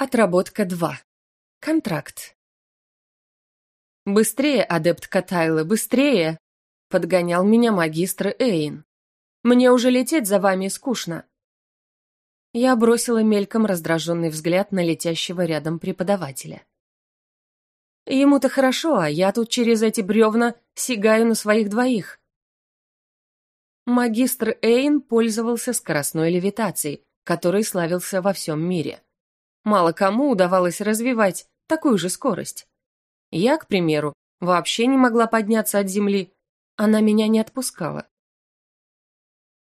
Отработка 2. Контракт. «Быстрее, адепт Катайлы, быстрее!» — подгонял меня магистр Эйн. «Мне уже лететь за вами скучно». Я бросила мельком раздраженный взгляд на летящего рядом преподавателя. Ему-то хорошо, а я тут через эти бревна сигаю на своих двоих. Магистр Эйн пользовался скоростной левитацией, которой славился во всем мире. Мало кому удавалось развивать такую же скорость. Я, к примеру, вообще не могла подняться от земли. Она меня не отпускала.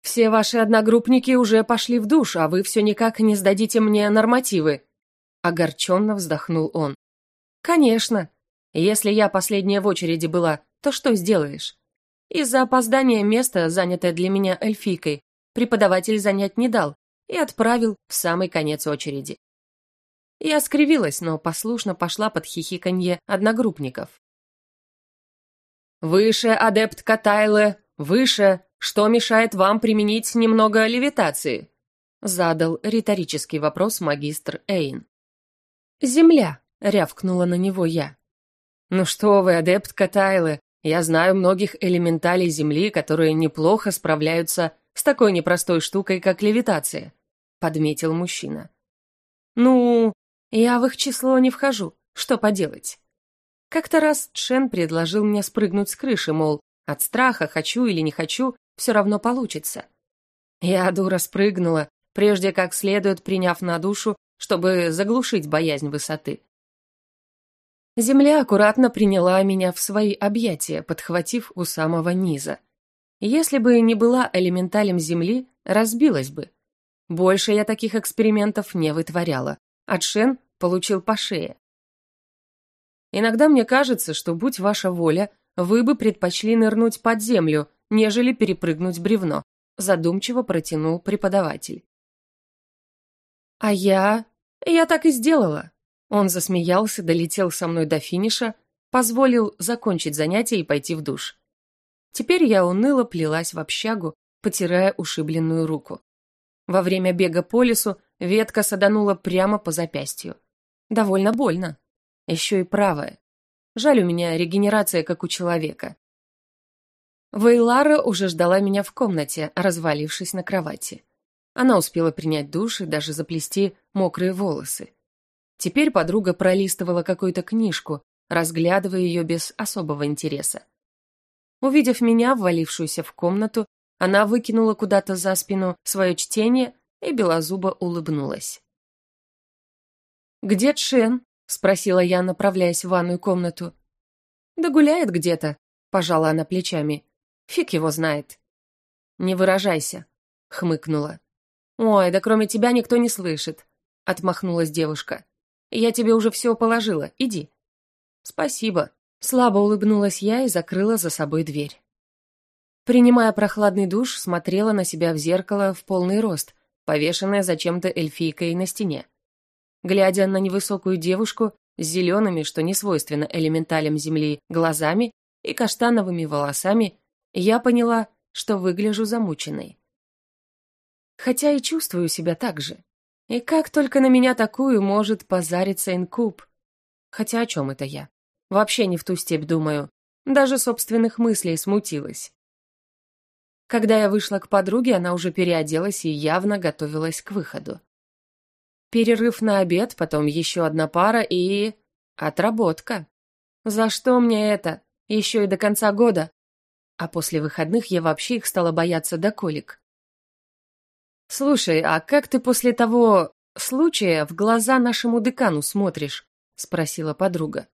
«Все ваши одногруппники уже пошли в душ, а вы все никак не сдадите мне нормативы», — огорченно вздохнул он. «Конечно. Если я последняя в очереди была, то что сделаешь? Из-за опоздания места, занятое для меня эльфийкой, преподаватель занять не дал и отправил в самый конец очереди. Я скривилась, но послушно пошла под хихиканье одногруппников. «Выше, адепт Катайле, выше! Что мешает вам применить немного левитации?» Задал риторический вопрос магистр Эйн. «Земля!» — рявкнула на него я. «Ну что вы, адепт Катайле, я знаю многих элементалей Земли, которые неплохо справляются с такой непростой штукой, как левитация», — подметил мужчина. «Ну, я в их число не вхожу. Что поделать? Как-то раз Чен предложил мне спрыгнуть с крыши, мол, от страха, хочу или не хочу, все равно получится. Я, дура, спрыгнула, прежде как следует приняв на душу, чтобы заглушить боязнь высоты. Земля аккуратно приняла меня в свои объятия, подхватив у самого низа. Если бы не была элементалем Земли, разбилась бы. Больше я таких экспериментов не вытворяла. А Шен получил по шее. Иногда мне кажется, что, будь ваша воля, вы бы предпочли нырнуть под землю, нежели перепрыгнуть бревно, задумчиво протянул преподаватель. А я... я так и сделала. Он засмеялся, долетел со мной до финиша, позволил закончить занятие и пойти в душ. Теперь я уныло плелась в общагу, потирая ушибленную руку. Во время бега по лесу ветка саданула прямо по запястью. Довольно больно. Еще и правая. Жаль, у меня регенерация, как у человека. Вейлара уже ждала меня в комнате, развалившись на кровати. Она успела принять душ и даже заплести мокрые волосы. Теперь подруга пролистывала какую-то книжку, разглядывая ее без особого интереса. Увидев меня, ввалившуюся в комнату, она выкинула куда-то за спину свое чтение и белозубо улыбнулась. «Где Чен?» — спросила я, направляясь в ванную комнату. «Да гуляет где-то», — пожала она плечами. «Фиг его знает». «Не выражайся», — хмыкнула. «Ой, да кроме тебя никто не слышит», — отмахнулась девушка. «Я тебе уже все положила, иди». «Спасибо», — слабо улыбнулась я и закрыла за собой дверь. Принимая прохладный душ, смотрела на себя в зеркало в полный рост, повешенное зачем-то эльфийкой на стене. Глядя на невысокую девушку с зелеными, что не свойственно элементалям Земли, глазами и каштановыми волосами, я поняла, что выгляжу замученной. Хотя и чувствую себя так же. И как только на меня такую может позариться инкуб. Хотя о чем это я? Вообще не в ту степь думаю. Даже собственных мыслей смутилась. Когда я вышла к подруге, она уже переоделась и явно готовилась к выходу. Перерыв на обед, потом еще одна пара и... Отработка. За что мне это? Еще и до конца года. А после выходных я вообще их стала бояться до колик. «Слушай, а как ты после того случая в глаза нашему декану смотришь?» — спросила подруга.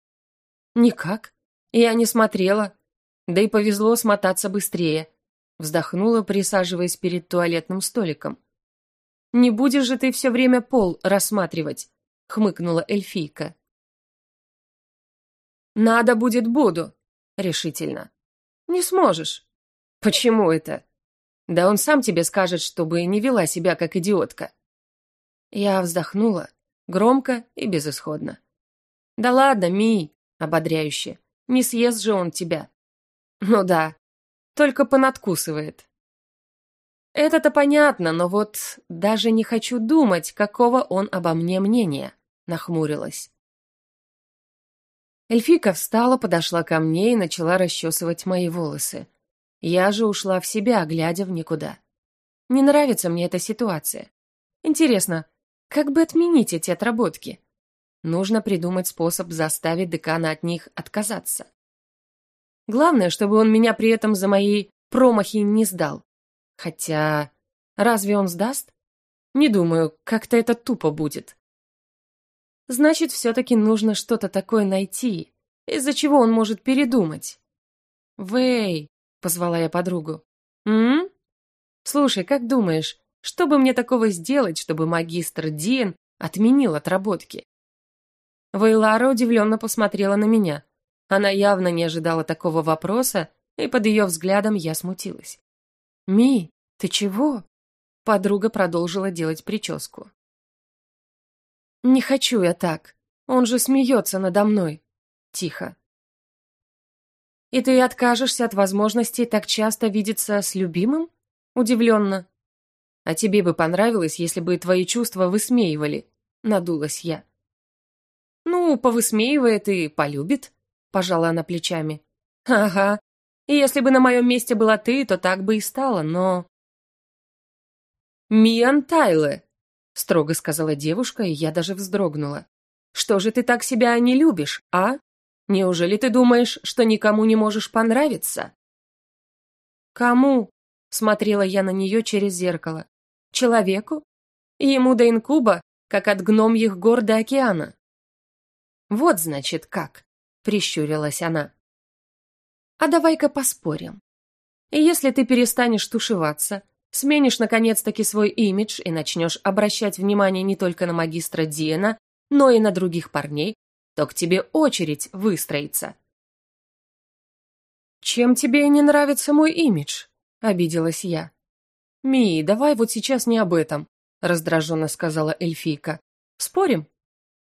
«Никак. Я не смотрела. Да и повезло смотаться быстрее», — вздохнула, присаживаясь перед туалетным столиком. «Не будешь же ты все время пол рассматривать», — хмыкнула эльфийка. «Надо будет буду», — решительно. «Не сможешь». «Почему это?» «Да он сам тебе скажет, чтобы не вела себя как идиотка». Я вздохнула, громко и безысходно. «Да ладно, Ми», — ободряюще, — «не съест же он тебя». «Ну да, только понадкусывает». Это-то понятно, но вот даже не хочу думать, какого он обо мне мнения. нахмурилась. Эльфика встала, подошла ко мне и начала расчесывать мои волосы. Я же ушла в себя, глядя в никуда. Не нравится мне эта ситуация. Интересно, как бы отменить эти отработки? Нужно придумать способ заставить декана от них отказаться. Главное, чтобы он меня при этом за мои промахи не сдал. Хотя, разве он сдаст? Не думаю, как-то это тупо будет. Значит, все-таки нужно что-то такое найти, из-за чего он может передумать. «Вэй!» — позвала я подругу. «М? Слушай, как думаешь, что бы мне такого сделать, чтобы магистр Диен отменил отработки?» Вейлара удивленно посмотрела на меня. Она явно не ожидала такого вопроса, и под ее взглядом я смутилась. «Ми, ты чего?» Подруга продолжила делать прическу. «Не хочу я так. Он же смеется надо мной». Тихо. «И ты откажешься от возможности так часто видеться с любимым?» Удивленно. «А тебе бы понравилось, если бы твои чувства высмеивали?» Надулась я. «Ну, повысмеивает и полюбит», — пожала она плечами. «Ага. И если бы на моем месте была ты, то так бы и стало, но...» «Миан Тайле», строго сказала девушка, и я даже вздрогнула. Что же ты так себя не любишь, а? Неужели ты думаешь, что никому не можешь понравиться? Кому? Смотрела я на нее через зеркало. Человеку? Ему до инкуба, как от гномьих гор до океана. Вот, значит, как, прищурилась она. А давай-ка поспорим. Если ты перестанешь тушеваться, Сменишь, наконец-таки, свой имидж и начнешь обращать внимание не только на магистра Диена, но и на других парней, то к тебе очередь выстроится. «Чем тебе не нравится мой имидж?» — обиделась я. «Ми, давай вот сейчас не об этом», — раздраженно сказала эльфийка. «Спорим?»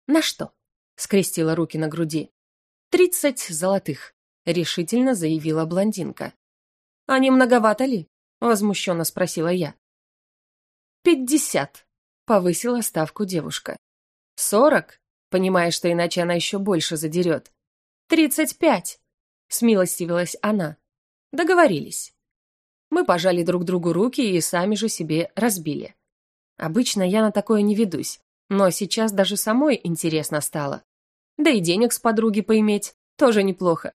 «На что?» — скрестила руки на груди. «Тридцать золотых», — решительно заявила блондинка. «А не многовато ли?» Возмущенно спросила я. «Пятьдесят», — повысила ставку девушка. «Сорок?» Понимая, что иначе она еще больше задерет. «Тридцать пять», — смилостивилась она. Договорились. Мы пожали друг другу руки и сами же себе разбили. Обычно я на такое не ведусь, но сейчас даже самой интересно стало. Да и денег с подруги поиметь тоже неплохо.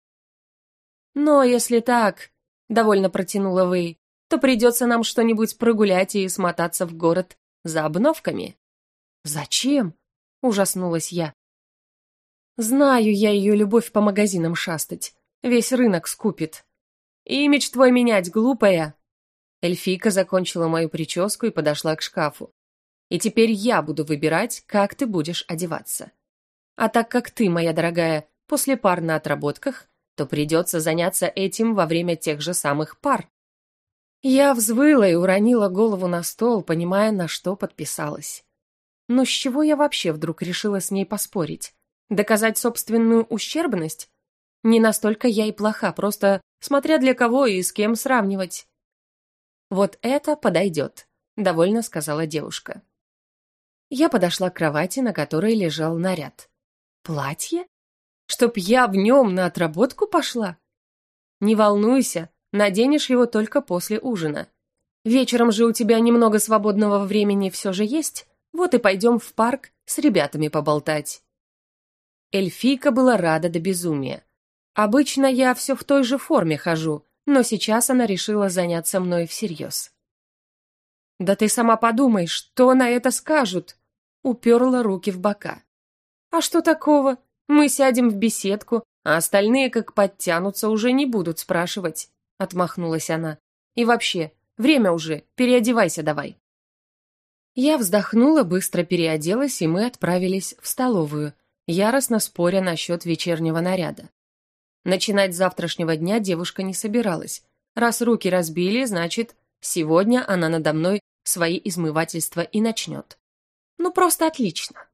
Но если так, довольно протянула Вэй, то придется нам что-нибудь прогулять и смотаться в город за обновками». «Зачем?» — ужаснулась я. «Знаю я ее любовь по магазинам шастать. Весь рынок скупит. Имидж твой менять, глупая!» Эльфийка закончила мою прическу и подошла к шкафу. «И теперь я буду выбирать, как ты будешь одеваться. А так как ты, моя дорогая, после пар на отработках, то придется заняться этим во время тех же самых пар. Я взвыла и уронила голову на стол, понимая, на что подписалась. Но с чего я вообще вдруг решила с ней поспорить? Доказать собственную ущербность? Не настолько я и плоха, просто смотря для кого и с кем сравнивать. «Вот это подойдет», — довольно сказала девушка. Я подошла к кровати, на которой лежал наряд. «Платье? Чтоб я в нем на отработку пошла?» «Не волнуйся, Наденешь его только после ужина. Вечером же у тебя немного свободного времени все же есть, вот и пойдем в парк с ребятами поболтать». Эльфийка была рада до безумия. Обычно я все в той же форме хожу, но сейчас она решила заняться мной всерьез. «Да ты сама подумай, что на это скажут?» Уперла руки в бока. «А что такого? Мы сядем в беседку, а остальные, как подтянутся, уже не будут спрашивать отмахнулась она. И вообще, время уже, переодевайся давай. Я вздохнула, быстро переоделась, и мы отправились в столовую, яростно споря насчет вечернего наряда. Начинать с завтрашнего дня девушка не собиралась. Раз руки разбили, значит, сегодня она надо мной свои измывательства и начнет. Ну, просто отлично.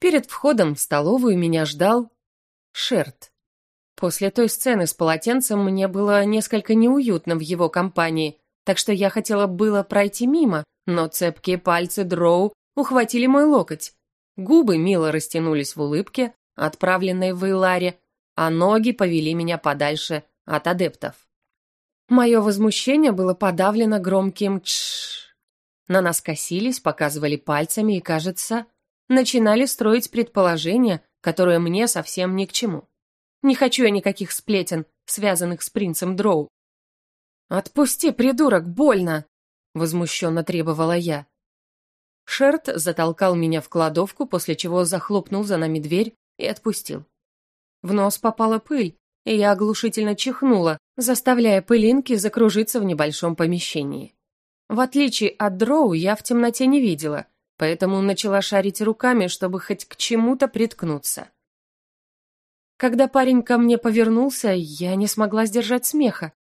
Перед входом в столовую меня ждал Шерт. После той сцены с полотенцем мне было несколько неуютно в его компании, так что я хотела было пройти мимо, но цепкие пальцы Дроу ухватили мой локоть. Губы мило растянулись в улыбке, отправленной в Эйларе, а ноги повели меня подальше от адептов. Мое возмущение было подавлено громким «тш». На нас косились, показывали пальцами и, кажется, начинали строить предположения, которые мне совсем ни к чему. Не хочу я никаких сплетен, связанных с принцем Дроу. «Отпусти, придурок, больно!» — возмущенно требовала я. Шерт затолкал меня в кладовку, после чего захлопнул за нами дверь и отпустил. В нос попала пыль, и я оглушительно чихнула, заставляя пылинки закружиться в небольшом помещении. В отличие от дроу, я в темноте не видела, поэтому начала шарить руками, чтобы хоть к чему-то приткнуться. Когда парень ко мне повернулся, я не смогла сдержать смеха.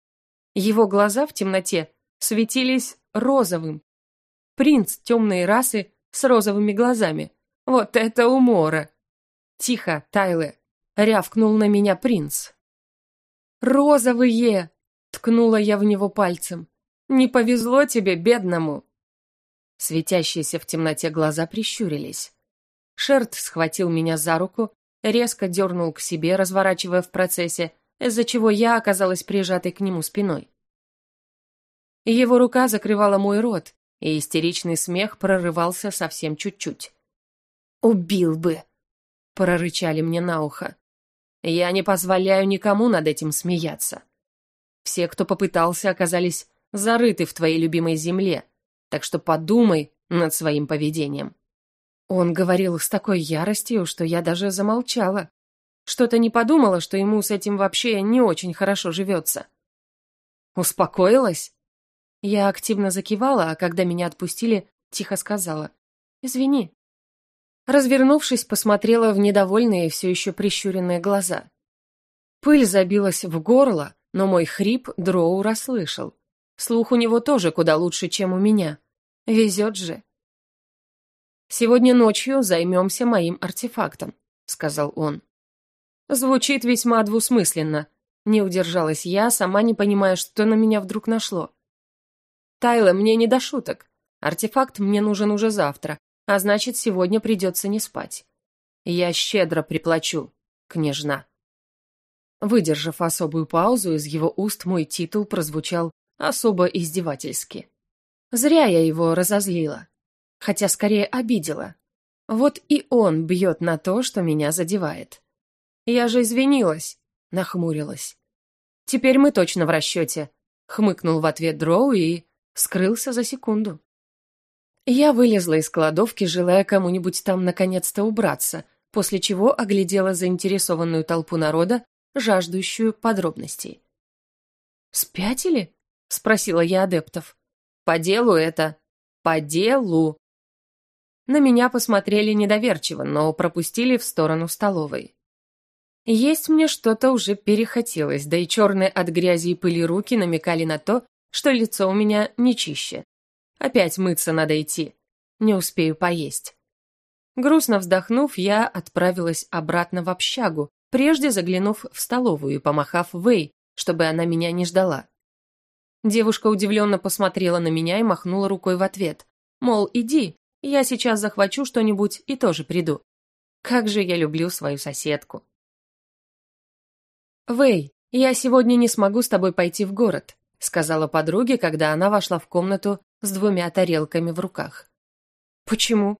Его глаза в темноте светились розовым. Принц темной расы с розовыми глазами. Вот это умора! Тихо, Тайле, рявкнул на меня принц. «Розовые!» — ткнула я в него пальцем. «Не повезло тебе, бедному!» Светящиеся в темноте глаза прищурились. Шерт схватил меня за руку резко дернул к себе, разворачивая в процессе, из-за чего я оказалась прижатой к нему спиной. Его рука закрывала мой рот, и истеричный смех прорывался совсем чуть-чуть. «Убил бы!» — прорычали мне на ухо. «Я не позволяю никому над этим смеяться. Все, кто попытался, оказались зарыты в твоей любимой земле, так что подумай над своим поведением». Он говорил с такой яростью, что я даже замолчала. Что-то не подумала, что ему с этим вообще не очень хорошо живется. Успокоилась? Я активно закивала, а когда меня отпустили, тихо сказала. «Извини». Развернувшись, посмотрела в недовольные, все еще прищуренные глаза. Пыль забилась в горло, но мой хрип Дроу расслышал. Слух у него тоже куда лучше, чем у меня. Везет же. «Сегодня ночью займемся моим артефактом», — сказал он. Звучит весьма двусмысленно. Не удержалась я, сама не понимая, что на меня вдруг нашло. «Тайла, мне не до шуток. Артефакт мне нужен уже завтра, а значит, сегодня придется не спать. Я щедро приплачу, княжна». Выдержав особую паузу, из его уст мой титул прозвучал особо издевательски. Зря я его разозлила хотя скорее обидела. Вот и он бьет на то, что меня задевает. Я же извинилась, нахмурилась. Теперь мы точно в расчете, хмыкнул в ответ Дроу и скрылся за секунду. Я вылезла из кладовки, желая кому-нибудь там наконец-то убраться, после чего оглядела заинтересованную толпу народа, жаждущую подробностей. «Спятили?» — спросила я адептов. «По делу это. По делу!» На меня посмотрели недоверчиво, но пропустили в сторону столовой. Есть мне что-то уже перехотелось, да и черные от грязи и пыли руки намекали на то, что лицо у меня не чище. Опять мыться надо идти. Не успею поесть. Грустно вздохнув, я отправилась обратно в общагу, прежде заглянув в столовую и помахав Вэй, чтобы она меня не ждала. Девушка удивленно посмотрела на меня и махнула рукой в ответ. Мол, иди, я сейчас захвачу что-нибудь и тоже приду. Как же я люблю свою соседку. «Вэй, я сегодня не смогу с тобой пойти в город», сказала подруге, когда она вошла в комнату с двумя тарелками в руках. «Почему?»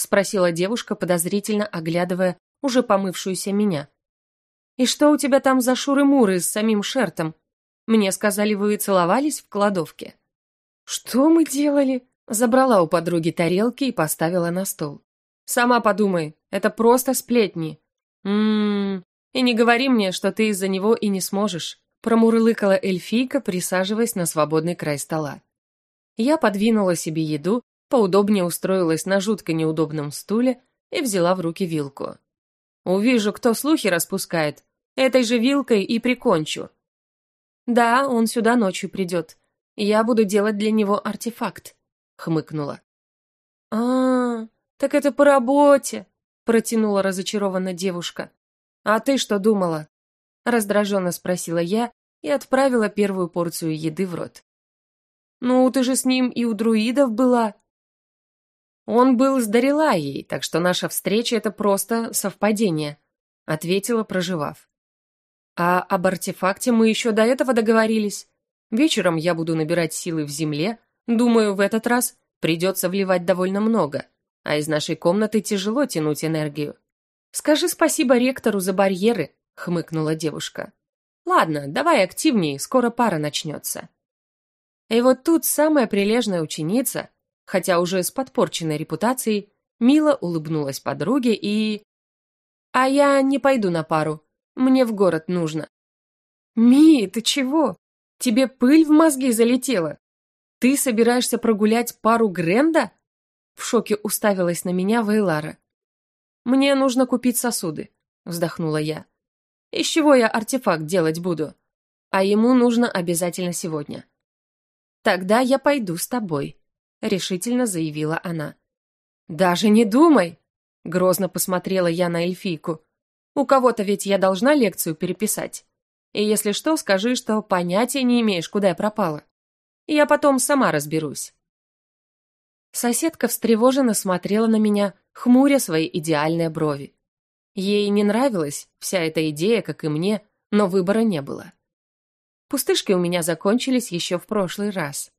спросила девушка, подозрительно оглядывая уже помывшуюся меня. «И что у тебя там за шуры-муры с самим Шертом? Мне сказали, вы целовались в кладовке». «Что мы делали?» Забрала у подруги тарелки и поставила на стол. «Сама подумай, это просто сплетни». «Ммм, и не говори мне, что ты из-за него и не сможешь», промурлыкала эльфийка, присаживаясь на свободный край стола. Я подвинула себе еду, поудобнее устроилась на жутко неудобном стуле и взяла в руки вилку. «Увижу, кто слухи распускает, этой же вилкой и прикончу». «Да, он сюда ночью придет. Я буду делать для него артефакт хмыкнула. А, так это по работе, протянула разочарованно девушка. А ты что думала? раздраженно спросила я и отправила первую порцию еды в рот. Ну, ты же с ним и у друидов была. Он был с Дарилайей, так что наша встреча — это просто совпадение», — ответила, проживав. «А об артефакте мы еще до этого договорились. Вечером я буду набирать силы в земле. Думаю, в этот раз придется вливать довольно много, а из нашей комнаты тяжело тянуть энергию. Скажи спасибо ректору за барьеры», — хмыкнула девушка. «Ладно, давай активнее, скоро пара начнется». И вот тут самая прилежная ученица, хотя уже с подпорченной репутацией, мило улыбнулась подруге и... «А я не пойду на пару. Мне в город нужно». «Ми, ты чего? Тебе пыль в мозги залетела? Ты собираешься прогулять пару Гренда?» В шоке уставилась на меня Вейлара. «Мне нужно купить сосуды», — вздохнула я. «Из чего я артефакт делать буду? А ему нужно обязательно сегодня». «Тогда я пойду с тобой», — решительно заявила она. «Даже не думай!» — грозно посмотрела я на эльфийку. «У кого-то ведь я должна лекцию переписать. И если что, скажи, что понятия не имеешь, куда я пропала. Я потом сама разберусь». Соседка встревоженно смотрела на меня, хмуря свои идеальные брови. Ей не нравилась вся эта идея, как и мне, но выбора не было. Пустышки у меня закончились еще в прошлый раз.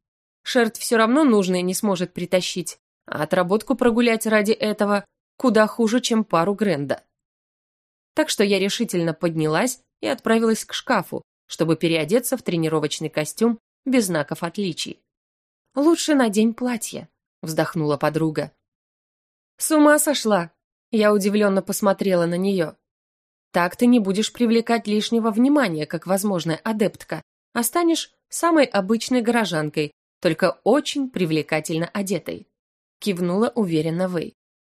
Шерт все равно нужное не сможет притащить, а отработку прогулять ради этого куда хуже, чем пару Гренда. Так что я решительно поднялась и отправилась к шкафу, чтобы переодеться в тренировочный костюм без знаков отличий. «Лучше надень платье», — вздохнула подруга. «С ума сошла!» Я удивленно посмотрела на нее. Так ты не будешь привлекать лишнего внимания, как возможная адептка, а станешь самой обычной горожанкой, только очень привлекательно одетой. Кивнула уверенно Вэй.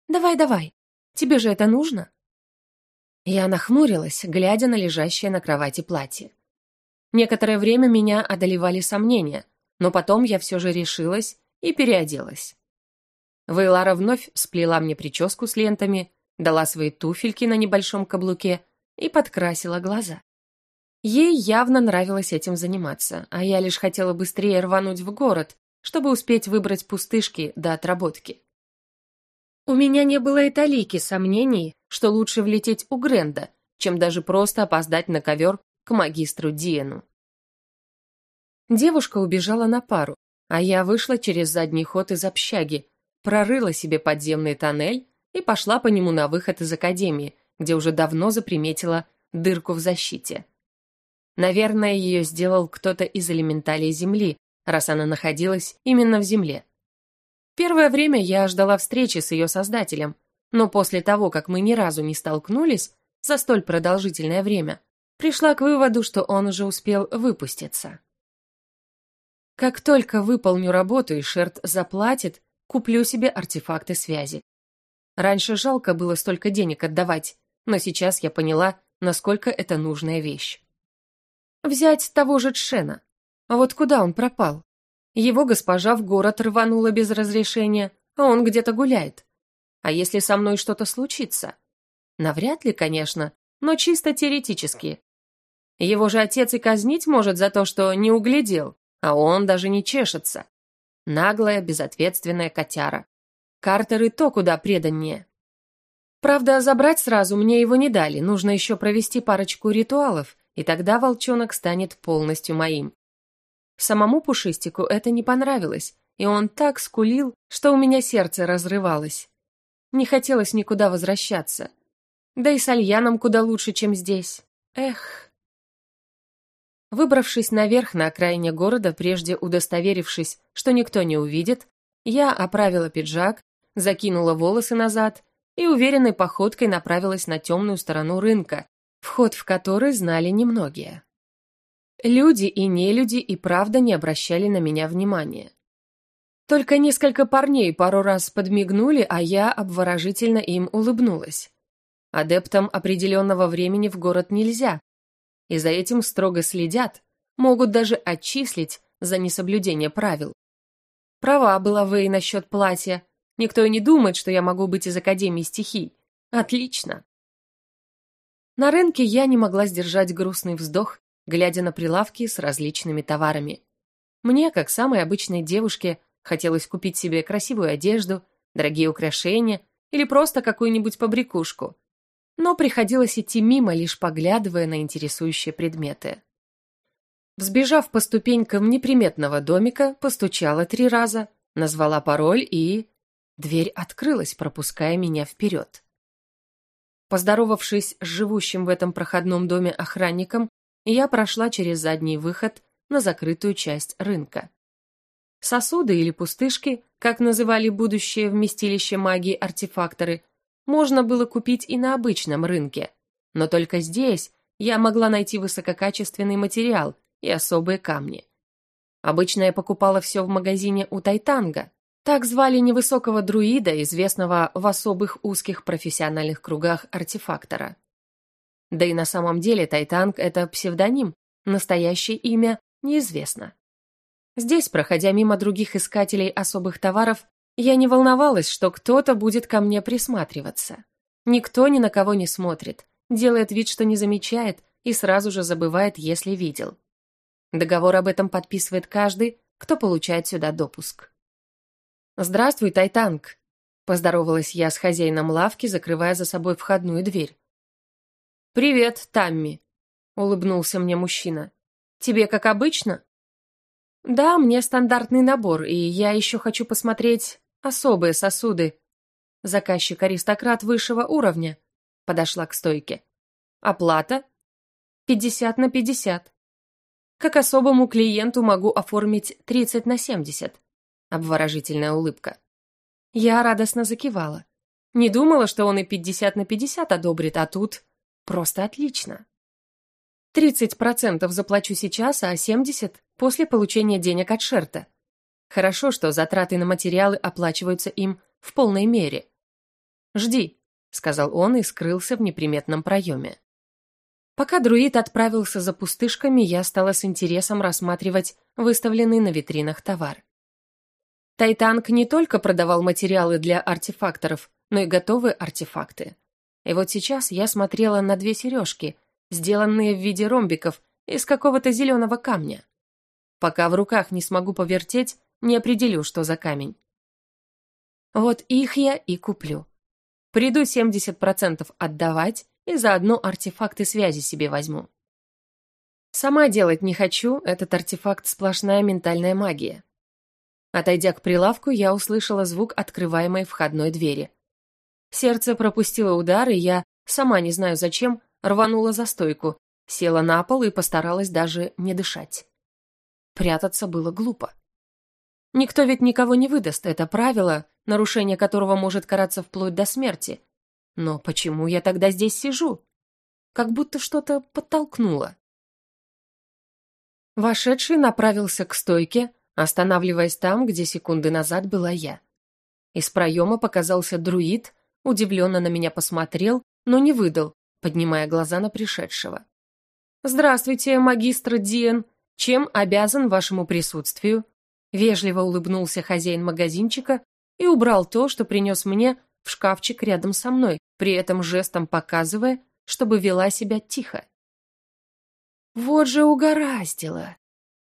«Давай, давай, тебе же это нужно?» Я нахмурилась, глядя на лежащее на кровати платье. Некоторое время меня одолевали сомнения, но потом я все же решилась и переоделась. Вейлара вновь сплела мне прическу с лентами, дала свои туфельки на небольшом каблуке и подкрасила глаза. Ей явно нравилось этим заниматься, а я лишь хотела быстрее рвануть в город, чтобы успеть выбрать пустышки до отработки. У меня не было и талики сомнений, что лучше влететь у Гренда, чем даже просто опоздать на ковер к магистру Диену. Девушка убежала на пару, а я вышла через задний ход из общаги, прорыла себе подземный тоннель и пошла по нему на выход из академии, где уже давно заприметила дырку в защите. Наверное, ее сделал кто-то из элементалей Земли, раз она находилась именно в Земле. Первое время я ждала встречи с ее создателем, но после того, как мы ни разу не столкнулись за столь продолжительное время, пришла к выводу, что он уже успел выпуститься. Как только выполню работу и Шерт заплатит, куплю себе артефакты связи. Раньше жалко было столько денег отдавать, но сейчас я поняла, насколько это нужная вещь. Взять того же Тшена. А вот куда он пропал? Его госпожа в город рванула без разрешения, а он где-то гуляет. А если со мной что-то случится? Навряд ли, конечно, но чисто теоретически. Его же отец и казнить может за то, что не углядел, а он даже не чешется. Наглая, безответственная котяра. Картер и то куда преданнее. Правда, забрать сразу мне его не дали, нужно еще провести парочку ритуалов, и тогда волчонок станет полностью моим. Самому Пушистику это не понравилось, и он так скулил, что у меня сердце разрывалось. Не хотелось никуда возвращаться. Да и с Альяном куда лучше, чем здесь. Эх. Выбравшись наверх на окраине города, прежде удостоверившись, что никто не увидит, я оправила пиджак, закинула волосы назад и уверенной походкой направилась на темную сторону рынка, вход в который знали немногие. Люди и нелюди и правда не обращали на меня внимания. Только несколько парней пару раз подмигнули, а я обворожительно им улыбнулась. Адептам определенного времени в город нельзя, и за этим строго следят, могут даже отчислить за несоблюдение правил. Права была Вэй насчет платья. Никто и не думает, что я могу быть из Академии стихий. Отлично. На рынке я не могла сдержать грустный вздох, глядя на прилавки с различными товарами. Мне, как самой обычной девушке, хотелось купить себе красивую одежду, дорогие украшения или просто какую-нибудь побрякушку. Но приходилось идти мимо, лишь поглядывая на интересующие предметы. Взбежав по ступенькам неприметного домика, постучала три раза, назвала пароль и... Дверь открылась, пропуская меня вперед. Поздоровавшись с живущим в этом проходном доме охранником, я прошла через задний выход на закрытую часть рынка. Сосуды или пустышки, как называли будущее вместилище магии артефакторы, можно было купить и на обычном рынке, но только здесь я могла найти высококачественный материал и особые камни. Обычно я покупала все в магазине у Тайтанга, так звали невысокого друида, известного в особых узких профессиональных кругах артефактора. Да и на самом деле Тайтанг – это псевдоним, настоящее имя неизвестно. Здесь, проходя мимо других искателей особых товаров, я не волновалась, что кто-то будет ко мне присматриваться. Никто ни на кого не смотрит, делает вид, что не замечает и сразу же забывает, если видел. Договор об этом подписывает каждый, кто получает сюда допуск. «Здравствуй, Тайтанг», — поздоровалась я с хозяином лавки, закрывая за собой входную дверь. «Привет, Тамми», — улыбнулся мне мужчина. «Тебе как обычно?» «Да, мне стандартный набор, и я еще хочу посмотреть особые сосуды». Заказчик-аристократ высшего уровня. Подошла к стойке. «Оплата?» «Пятьдесят на пятьдесят». «Как особому клиенту могу оформить тридцать на семьдесят». Обворожительная улыбка. Я радостно закивала. Не думала, что он и пятьдесят на пятьдесят одобрит, а тут просто отлично. Тридцать процентов заплачу сейчас, а семьдесят после получения денег от Шерта. Хорошо, что затраты на материалы оплачиваются им в полной мере. «Жди», — сказал он и скрылся в неприметном проеме. Пока друид отправился за пустышками, я стала с интересом рассматривать выставленный на витринах товар. Тайтанг не только продавал материалы для артефакторов, но и готовые артефакты. И вот сейчас я смотрела на две сережки, сделанные в виде ромбиков из какого-то зеленого камня. Пока в руках не смогу повертеть, не определю, что за камень. Вот их я и куплю. Приду 70% отдавать и заодно артефакты связи себе возьму. Сама делать не хочу, этот артефакт сплошная ментальная магия. Отойдя к прилавку, я услышала звук открываемой входной двери. Сердце пропустило удар, и я, сама не знаю зачем, рванула за стойку, села на пол и постаралась даже не дышать. Прятаться было глупо. Никто ведь никого не выдаст, это правило, нарушение которого может караться вплоть до смерти. Но почему я тогда здесь сижу? Как будто что-то подтолкнуло. Вошедший направился к стойке, останавливаясь там, где секунды назад была я. Из проема показался друид, удивленно на меня посмотрел, но не выдал, поднимая глаза на пришедшего. «Здравствуйте, магистр Диен», чем обязан вашему присутствию?» Вежливо улыбнулся хозяин магазинчика и убрал то, что принес мне в шкафчик рядом со мной, при этом жестом показывая, чтобы вела себя тихо. Вот же угораздило.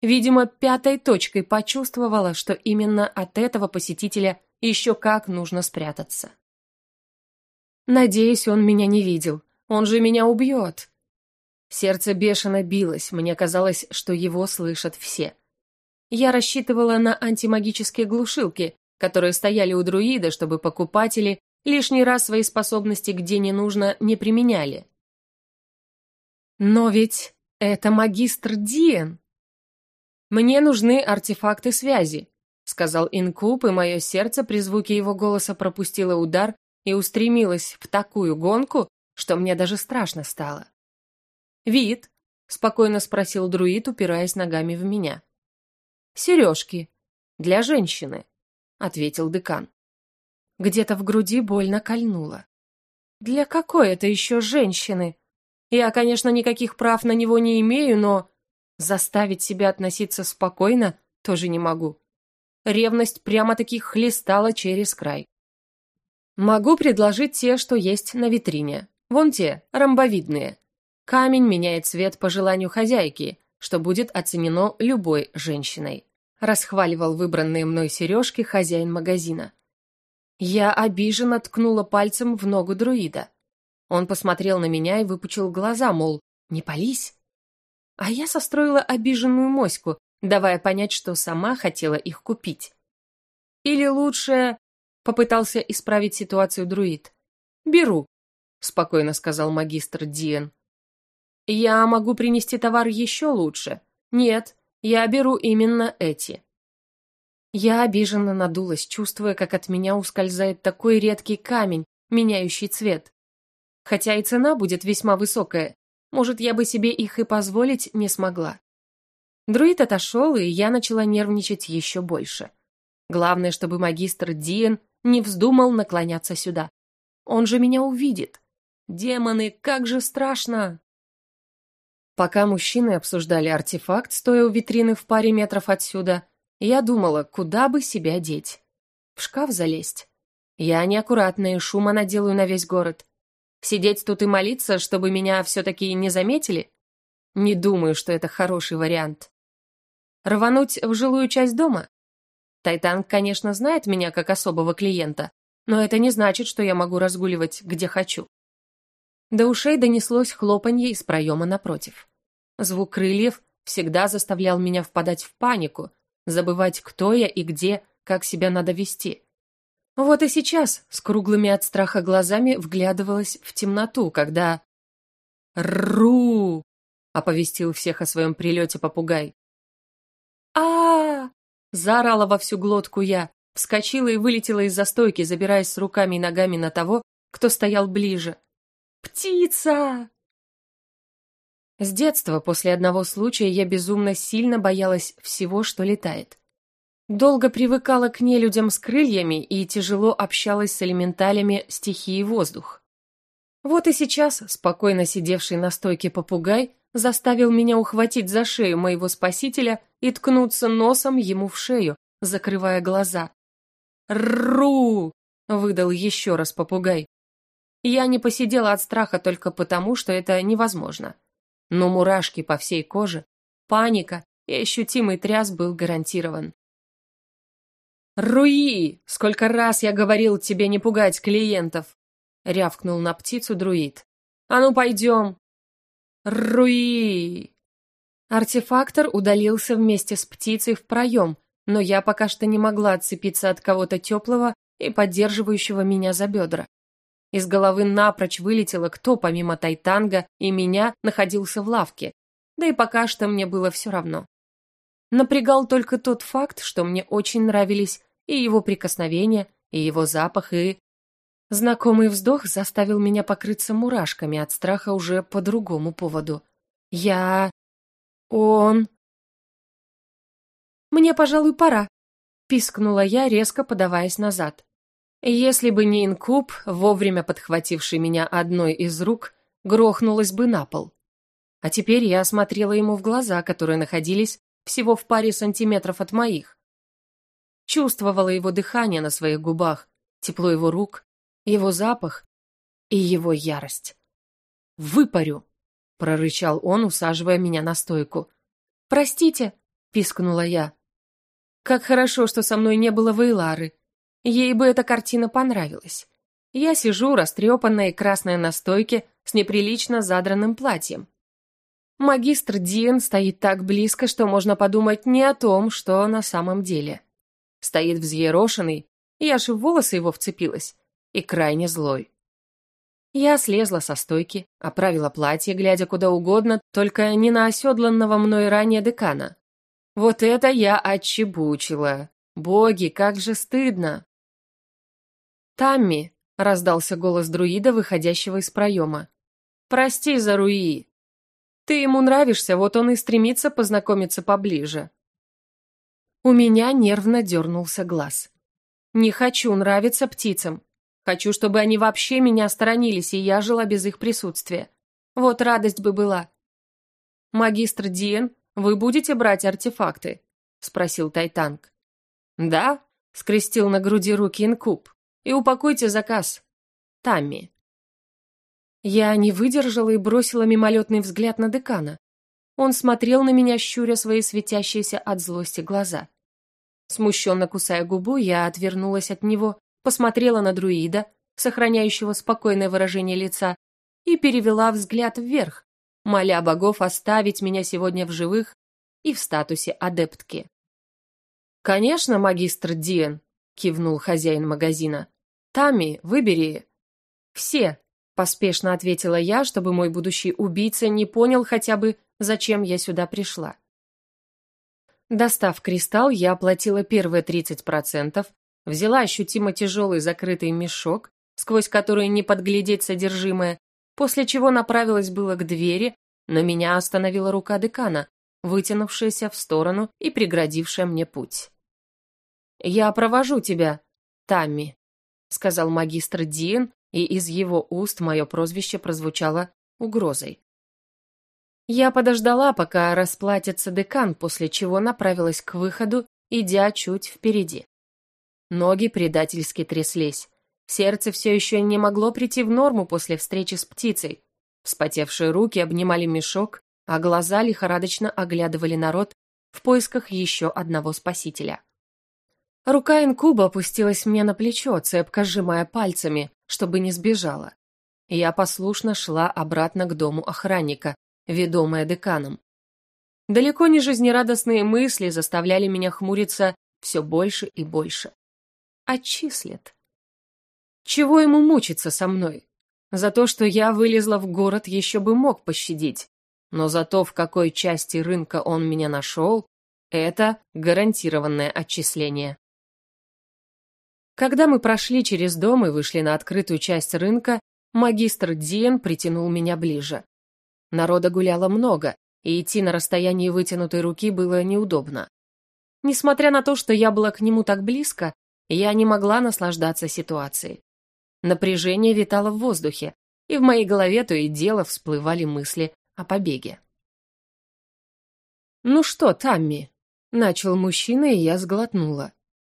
Видимо, пятой точкой почувствовала, что именно от этого посетителя еще как нужно спрятаться. Надеюсь, он меня не видел. Он же меня убьет. Сердце бешено билось, мне казалось, что его слышат все. Я рассчитывала на антимагические глушилки, которые стояли у друида, чтобы покупатели лишний раз свои способности где не нужно не применяли. Но ведь это магистр Диен. Мне нужны артефакты связи, сказал Инкуб, и мое сердце при звуке его голоса пропустило удар и устремилось в такую гонку, что мне даже страшно стало. «Вид?» — спокойно спросил друид, упираясь ногами в меня. «Сережки. Для женщины», — ответил декан. Где-то в груди больно кольнуло. «Для какой это еще женщины? Я, конечно, никаких прав на него не имею, но заставить себя относиться спокойно тоже не могу. Ревность прямо-таки хлестала через край. Могу предложить те, что есть на витрине. Вон те, ромбовидные. Камень меняет цвет по желанию хозяйки, что будет оценено любой женщиной. Расхваливал выбранные мной сережки хозяин магазина. Я обиженно ткнула пальцем в ногу друида. Он посмотрел на меня и выпучил глаза, мол, не пались. А я состроила обиженную моську, давая понять, что сама хотела их купить. Или лучше, попытался исправить ситуацию друид. Беру, спокойно сказал магистр Диен. Я могу принести товар еще лучше. Нет, я беру именно эти. Я обиженно надулась, чувствуя, как от меня ускользает такой редкий камень, меняющий цвет. Хотя и цена будет весьма высокая, может, я бы себе их и позволить не смогла. Друид отошел, и я начала нервничать еще больше. Главное, чтобы магистр Диен не вздумал наклоняться сюда. Он же меня увидит. Демоны, как же страшно! Пока мужчины обсуждали артефакт, стоя у витрины в паре метров отсюда, я думала, куда бы себя деть. В шкаф залезть. Я неаккуратная, шума наделаю на весь город. Сидеть тут и молиться, чтобы меня все-таки не заметили? Не думаю, что это хороший вариант. Рвануть в жилую часть дома? Тайтан, конечно, знает меня как особого клиента, но это не значит, что я могу разгуливать где хочу. До ушей донеслось хлопанье из проема напротив. Звук крыльев всегда заставлял меня впадать в панику, забывать, кто я и где, как себя надо вести. Вот и сейчас, с круглыми от страха глазами, вглядывалась в темноту, когда... «Ру!» — оповестил всех о своем прилете попугай. а, заорала во всю глотку я, вскочила и вылетела из застойки, забираясь с руками и ногами на того, кто стоял ближе. «Птица!» С детства, после одного случая, я безумно сильно боялась всего, что летает. Долго привыкала к нелюдям с крыльями и тяжело общалась с элементалями стихии воздух. Вот и сейчас спокойно сидевший на стойке попугай заставил меня ухватить за шею моего спасителя и ткнуться носом ему в шею, закрывая глаза. «Ру!» — выдал еще раз попугай. Я не посидела от страха только потому, что это невозможно но мурашки по всей коже, паника и ощутимый тряс был гарантирован. «Руи! Сколько раз я говорил тебе не пугать клиентов!» — рявкнул на птицу друид. «А ну, пойдем!» «Руи!» Артефактор удалился вместе с птицей в проем, но я пока что не могла отцепиться от кого-то теплого и поддерживающего меня за бедра. Из головы напрочь вылетело, кто помимо Тайтанга и меня находился в лавке, да и пока что мне было все равно. Напрягал только тот факт, что мне очень нравились и его прикосновения, и его запах, и... Знакомый вздох заставил меня покрыться мурашками от страха уже по другому поводу. Я... Он... «Мне, пожалуй, пора», — пискнула я, резко подаваясь назад. Если бы не инкуб, вовремя подхвативший меня одной из рук, грохнулась бы на пол. А теперь я осмотрела ему в глаза, которые находились всего в паре сантиметров от моих. Чувствовала его дыхание на своих губах, тепло его рук, его запах и его ярость. «Выпарю!» — прорычал он, усаживая меня на стойку. «Простите!» — пискнула я. «Как хорошо, что со мной не было Вейлары. Ей бы эта картина понравилась. Я сижу, растрепанная и красная на стойке, с неприлично задранным платьем. Магистр Диен стоит так близко, что можно подумать не о том, что на самом деле. Стоит взъерошенный, я аж в волосы его вцепилась, и крайне злой. Я слезла со стойки, оправила платье, глядя куда угодно, только не на оседланного мной ранее декана. Вот это я отчебучила. Боги, как же стыдно. «Тамми!» — раздался голос друида, выходящего из проема. «Прости за Руи. Ты ему нравишься, вот он и стремится познакомиться поближе». У меня нервно дернулся глаз. «Не хочу нравиться птицам. Хочу, чтобы они вообще меня сторонились, и я жила без их присутствия. Вот радость бы была». «Магистр Диен, вы будете брать артефакты?» — спросил Тайтанг. «Да», — скрестил на груди руки инкуб и упакуйте заказ. Тамми». Я не выдержала и бросила мимолетный взгляд на декана. Он смотрел на меня, щуря свои светящиеся от злости глаза. Смущенно кусая губу, я отвернулась от него, посмотрела на друида, сохраняющего спокойное выражение лица, и перевела взгляд вверх, моля богов оставить меня сегодня в живых и в статусе адептки. «Конечно, магистр Диен», — кивнул хозяин магазина. «Тами, выбери». «Все», — поспешно ответила я, чтобы мой будущий убийца не понял хотя бы, зачем я сюда пришла. Достав кристалл, я оплатила первые 30%, взяла ощутимо тяжелый закрытый мешок, сквозь который не подглядеть содержимое, после чего направилась было к двери, но меня остановила рука декана, вытянувшаяся в сторону и преградившая мне путь. «Я провожу тебя, Тамми», — сказал магистр Диен, и из его уст мое прозвище прозвучало угрозой. Я подождала, пока расплатится декан, после чего направилась к выходу, идя чуть впереди. Ноги предательски тряслись. Сердце все еще не могло прийти в норму после встречи с птицей. Вспотевшие руки обнимали мешок, а глаза лихорадочно оглядывали народ в поисках еще одного спасителя. Рука инкуба опустилась мне на плечо, цепко сжимая пальцами, чтобы не сбежала. Я послушно шла обратно к дому охранника, ведомая деканом. Далеко не жизнерадостные мысли заставляли меня хмуриться все больше и больше. Отчислят. Чего ему мучиться со мной? За то, что я вылезла в город, еще бы мог пощадить. Но за то, в какой части рынка он меня нашел, это гарантированное отчисление. Когда мы прошли через дом и вышли на открытую часть рынка, магистр Диен притянул меня ближе. Народа гуляло много, и идти на расстоянии вытянутой руки было неудобно. Несмотря на то, что я была к нему так близко, я не могла наслаждаться ситуацией. Напряжение витало в воздухе, и в моей голове то и дело всплывали мысли о побеге. «Ну что, Тамми?» — начал мужчина, и я сглотнула.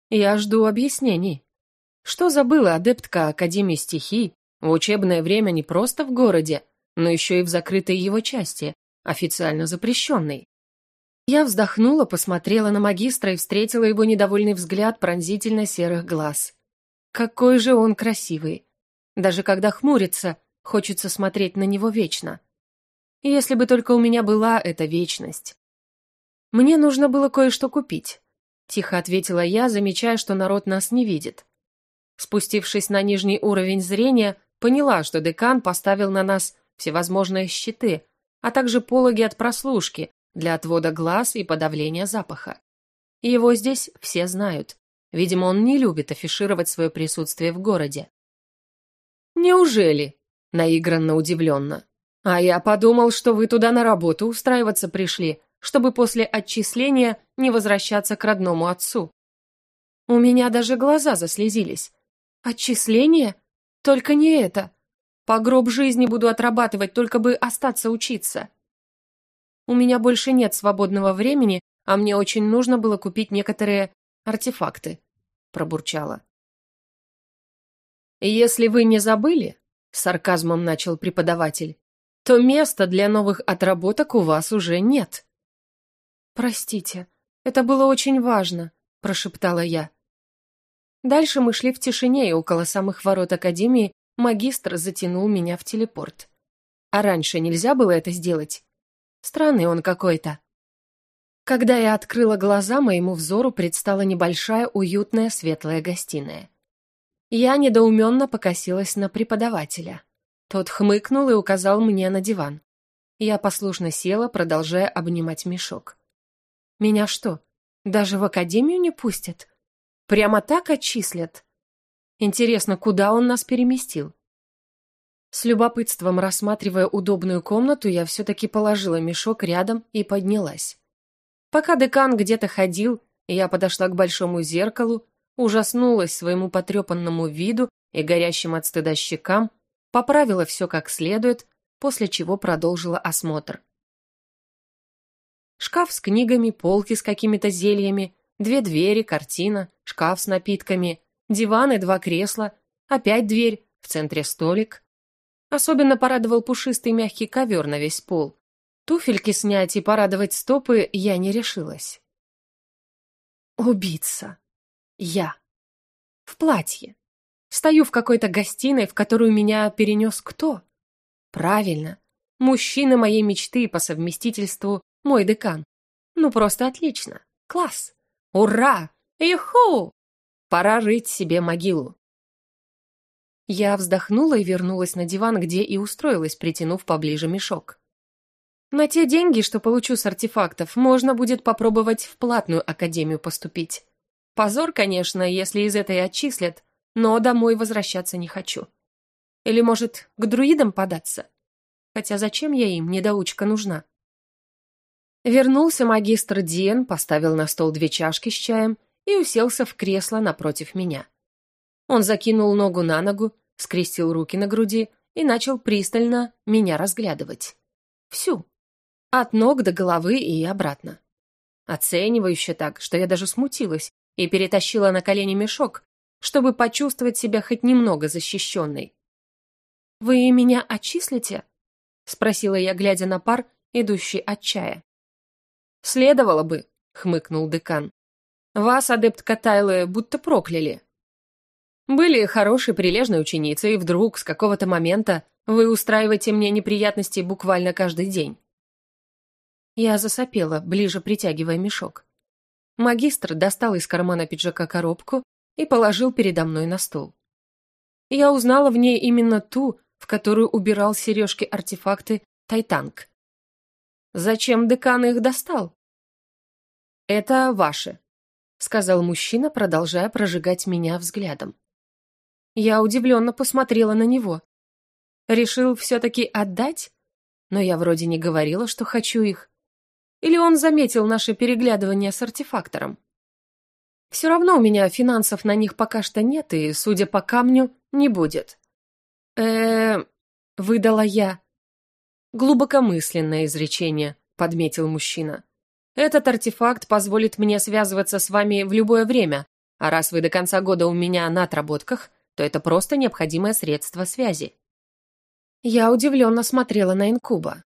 «Я жду объяснений. Что забыла адептка Академии стихий в учебное время не просто в городе, но еще и в закрытой его части, официально запрещенной. Я вздохнула, посмотрела на магистра и встретила его недовольный взгляд пронзительно серых глаз. Какой же он красивый. Даже когда хмурится, хочется смотреть на него вечно. Если бы только у меня была эта вечность. Мне нужно было кое-что купить. Тихо ответила я, замечая, что народ нас не видит. Спустившись на нижний уровень зрения, поняла, что декан поставил на нас всевозможные щиты, а также пологи от прослушки для отвода глаз и подавления запаха. Его здесь все знают. Видимо, он не любит афишировать свое присутствие в городе. «Неужели?» – наигранно удивленно. «А я подумал, что вы туда на работу устраиваться пришли, чтобы после отчисления не возвращаться к родному отцу». У меня даже глаза заслезились. «Отчисление? Только не это. По гроб жизни буду отрабатывать, только бы остаться учиться. У меня больше нет свободного времени, а мне очень нужно было купить некоторые артефакты», — пробурчала. «Если вы не забыли», — сарказмом начал преподаватель, «то места для новых отработок у вас уже нет». «Простите, это было очень важно», — прошептала я. Дальше мы шли в тишине, и около самых ворот Академии магистр затянул меня в телепорт. А раньше нельзя было это сделать? Странный он какой-то. Когда я открыла глаза, моему взору предстала небольшая уютная светлая гостиная. Я недоуменно покосилась на преподавателя. Тот хмыкнул и указал мне на диван. Я послушно села, продолжая обнимать мешок. Меня что, даже в академию не пустят? Прямо так отчислят? Интересно, куда он нас переместил? С любопытством рассматривая удобную комнату, я все-таки положила мешок рядом и поднялась. Пока декан где-то ходил, я подошла к большому зеркалу, ужаснулась своему потрепанному виду и горящим от стыда щекам, поправила все как следует, после чего продолжила осмотр. Шкаф с книгами, полки с какими-то зельями, две двери, картина, шкаф с напитками, Диван и два кресла, опять дверь, в центре столик. Особенно порадовал пушистый мягкий ковер на весь пол. Туфельки снять и порадовать стопы я не решилась. Убийца. Я. В платье. Стою в какой-то гостиной, в которую меня перенес кто? Правильно, мужчина моей мечты по совместительству мой декан. Ну просто отлично, класс, ура, иху! Пора рыть себе могилу. Я вздохнула и вернулась на диван, где и устроилась, притянув поближе мешок. На те деньги, что получу с артефактов, можно будет попробовать в платную академию поступить. Позор, конечно, если из этой отчислят, но домой возвращаться не хочу. Или, может, к друидам податься? Хотя зачем я им, недоучка нужна? Вернулся магистр Диен, поставил на стол две чашки с чаем и уселся в кресло напротив меня. Он закинул ногу на ногу, скрестил руки на груди и начал пристально меня разглядывать. Всю. От ног до головы и обратно. Оценивающе так, что я даже смутилась и перетащила на колени мешок, чтобы почувствовать себя хоть немного защищенной. «Вы меня отчислите?» — спросила я, глядя на пар, идущий от чая. «Следовало бы», — хмыкнул декан. «Вас, адепт Катайлы, будто прокляли. Были хорошей, прилежной ученицей, и вдруг, с какого-то момента, вы устраиваете мне неприятности буквально каждый день». Я засопела, ближе притягивая мешок. Магистр достал из кармана пиджака коробку и положил передо мной на стол. Я узнала в ней именно ту, в которую убирал сережки-артефакты Тайтанг. Зачем декан их достал? Это ваше, сказал мужчина, продолжая прожигать меня взглядом. Я удивленно посмотрела на него. Решил все-таки отдать? Но я вроде не говорила, что хочу их. Или он заметил наше переглядывание с артефактором? Все равно у меня финансов на них пока что нет, и, судя по камню, не будет. э выдала я. Глубокомысленное изречение, подметил мужчина. Этот артефакт позволит мне связываться с вами в любое время, а раз вы до конца года у меня на отработках, то это просто необходимое средство связи. Я удивленно смотрела на инкуба.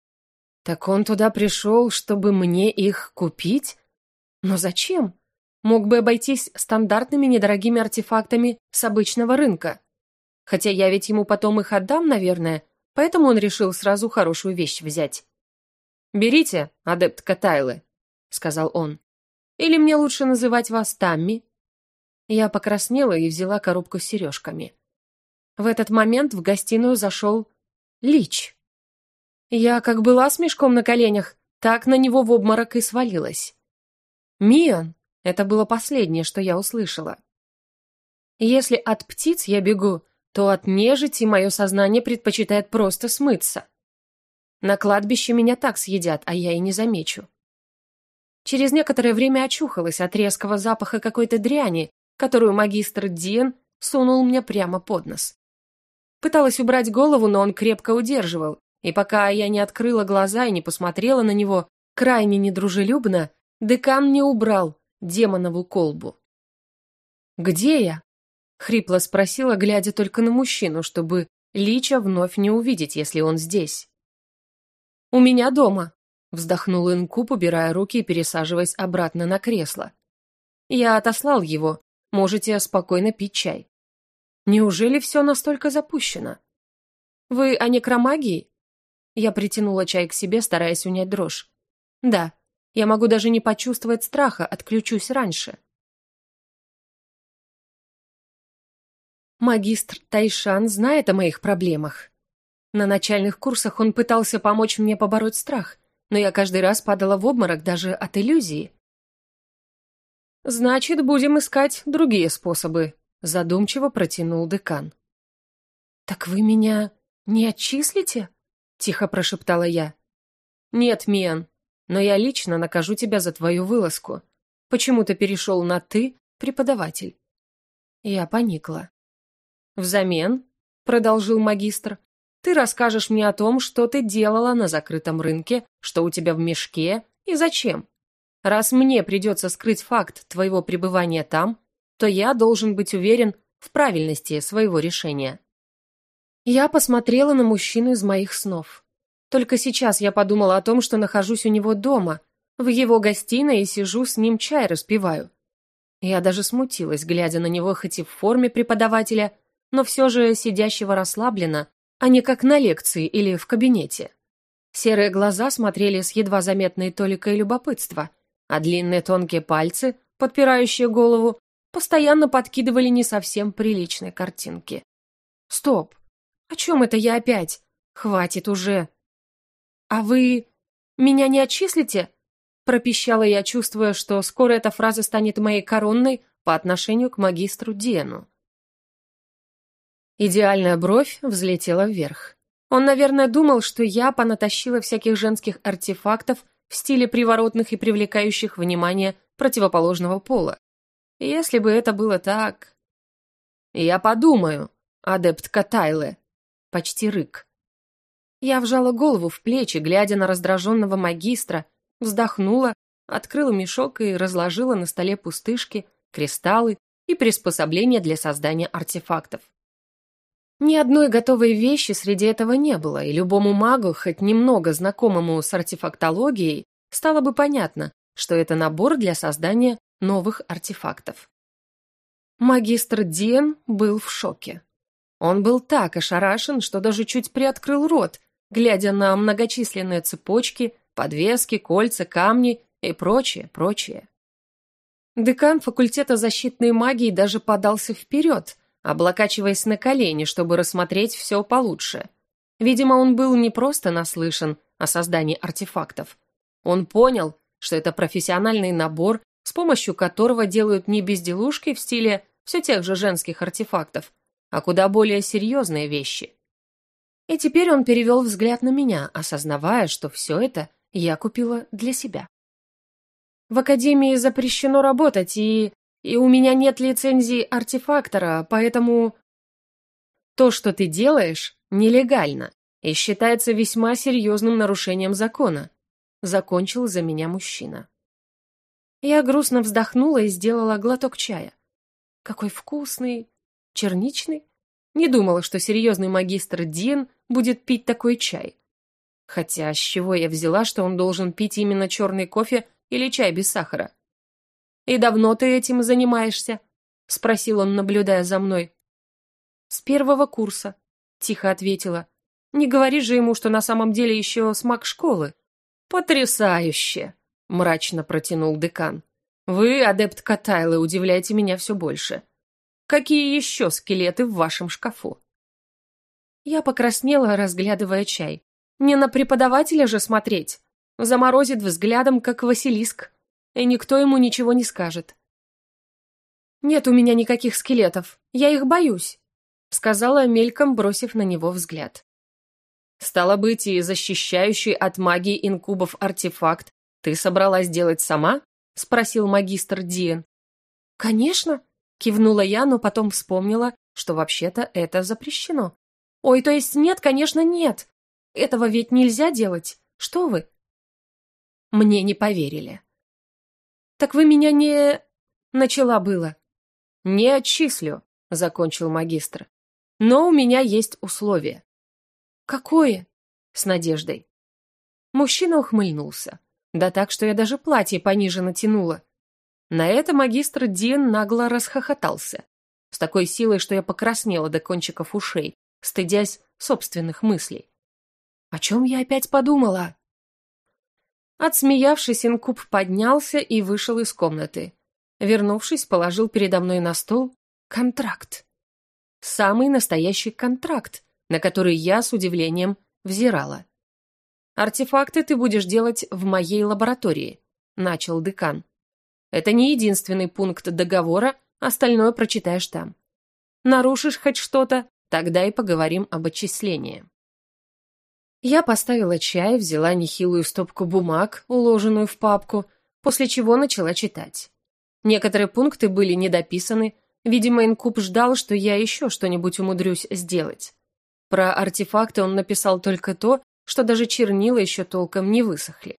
Так он туда пришел, чтобы мне их купить? Но зачем? мог бы обойтись стандартными недорогими артефактами с обычного рынка. Хотя я ведь ему потом их отдам, наверное, поэтому он решил сразу хорошую вещь взять. «Берите, адепт Катайлы», — сказал он. «Или мне лучше называть вас Тамми?» Я покраснела и взяла коробку с сережками. В этот момент в гостиную зашел Лич. Я как была с мешком на коленях, так на него в обморок и свалилась. «Миан!» Это было последнее, что я услышала. Если от птиц я бегу, то от нежити мое сознание предпочитает просто смыться. На кладбище меня так съедят, а я и не замечу. Через некоторое время очухалась от резкого запаха какой-то дряни, которую магистр Диен сунул мне прямо под нос. Пыталась убрать голову, но он крепко удерживал, и пока я не открыла глаза и не посмотрела на него крайне недружелюбно, декан не убрал демонову колбу. «Где я?» — хрипло спросила, глядя только на мужчину, чтобы Лича вновь не увидеть, если он здесь. «У меня дома», — вздохнул Инкуб, убирая руки и пересаживаясь обратно на кресло. «Я отослал его. Можете спокойно пить чай». «Неужели все настолько запущено?» «Вы о некромагии?» Я притянула чай к себе, стараясь унять дрожь. «Да, я могу даже не почувствовать страха, отключусь раньше. Магистр Тайшан знает о моих проблемах. На начальных курсах он пытался помочь мне побороть страх, но я каждый раз падала в обморок даже от иллюзии. «Значит, будем искать другие способы», — задумчиво протянул декан. «Так вы меня не отчислите?» — тихо прошептала я. «Нет, Миан, но я лично накажу тебя за твою вылазку. Почему ты перешел на «ты», преподаватель?» Я поникла. «Взамен», — продолжил магистр, «ты расскажешь мне о том, что ты делала на закрытом рынке, что у тебя в мешке и зачем. Раз мне придется скрыть факт твоего пребывания там, то я должен быть уверен в правильности своего решения». Я посмотрела на мужчину из моих снов. Только сейчас я подумала о том, что нахожусь у него дома, в его гостиной и сижу с ним чай распиваю. Я даже смутилась, глядя на него хоть и в форме преподавателя, но все же сидящего расслабленно, а не как на лекции или в кабинете. Серые глаза смотрели с едва заметной толикой любопытства, а длинные тонкие пальцы, подпирающие голову, постоянно подкидывали не совсем приличные картинки. «Стоп! О чем это я опять? Хватит уже!» «А вы меня не отчислите?» пропищала я, чувствуя, что скоро эта фраза станет моей коронной по отношению к магистру Дену. Идеальная бровь взлетела вверх. Он, наверное, думал, что я понатащила всяких женских артефактов в стиле приворотных и привлекающих внимание противоположного пола. Если бы это было так... «Я подумаю, адепт Катайле», — почти рык. Я вжала голову в плечи, глядя на раздраженного магистра, вздохнула, открыла мешок и разложила на столе пустышки, кристаллы и приспособления для создания артефактов. Ни одной готовой вещи среди этого не было, и любому магу, хоть немного знакомому с артефактологией, стало бы понятно, что это набор для создания новых артефактов. Магистр Диен был в шоке. Он был так ошарашен, что даже чуть приоткрыл рот, глядя на многочисленные цепочки, подвески, кольца, камни и прочее, прочее. Декан факультета защитной магии даже подался вперед, облокачиваясь на колени, чтобы рассмотреть все получше. Видимо, он был не просто наслышан о создании артефактов. Он понял, что это профессиональный набор, с помощью которого делают не безделушки в стиле все тех же женских артефактов, а куда более серьезные вещи. И теперь он перевел взгляд на меня, осознавая, что все это я купила для себя. В академии запрещено работать, и... и у меня нет лицензии артефактора, поэтому... То, что ты делаешь, нелегально и считается весьма серьезным нарушением закона, закончил за меня мужчина. Я грустно вздохнула и сделала глоток чая. Какой вкусный, черничный. Не думала, что серьезный магистр Дин будет пить такой чай. Хотя с чего я взяла, что он должен пить именно черный кофе или чай без сахара? «И давно ты этим занимаешься?» — спросил он, наблюдая за мной. «С первого курса», — тихо ответила. «Не говори же ему, что на самом деле еще с маг школы». «Потрясающе!» — мрачно протянул декан. «Вы, адепт Катайлы, удивляете меня все больше. Какие еще скелеты в вашем шкафу?» Я покраснела, разглядывая чай. Не на преподавателя же смотреть. Заморозит взглядом, как Василиск, и никто ему ничего не скажет. «Нет у меня никаких скелетов, я их боюсь», сказала мельком, бросив на него взгляд. «Стало быть, и защищающий от магии инкубов артефакт ты собралась делать сама?» спросил магистр Диен. «Конечно», кивнула я, но потом вспомнила, что вообще-то это запрещено. «Ой, то есть нет, конечно, нет. Этого ведь нельзя делать. Что вы?» Мне не поверили. «Так вы меня не...» Начала было. «Не отчислю», — закончил магистр. «Но у меня есть условие». «Какое?» — с надеждой. Мужчина ухмыльнулся. Да так, что я даже платье пониже натянула. На это магистр Дин нагло расхохотался. С такой силой, что я покраснела до кончиков ушей, стыдясь собственных мыслей. О чем я опять подумала? Отсмеявшись, инкуб поднялся и вышел из комнаты. Вернувшись, положил передо мной на стол контракт. Самый настоящий контракт, на который я с удивлением взирала. «Артефакты ты будешь делать в моей лаборатории», — начал декан. «Это не единственный пункт договора, остальное прочитаешь там. Нарушишь хоть что-то, тогда и поговорим об отчислении». Я поставила чай, взяла нехилую стопку бумаг, уложенную в папку, после чего начала читать. Некоторые пункты были недописаны, видимо, Инкуб ждал, что я еще что-нибудь умудрюсь сделать. Про артефакты он написал только то, что даже чернила еще толком не высохли.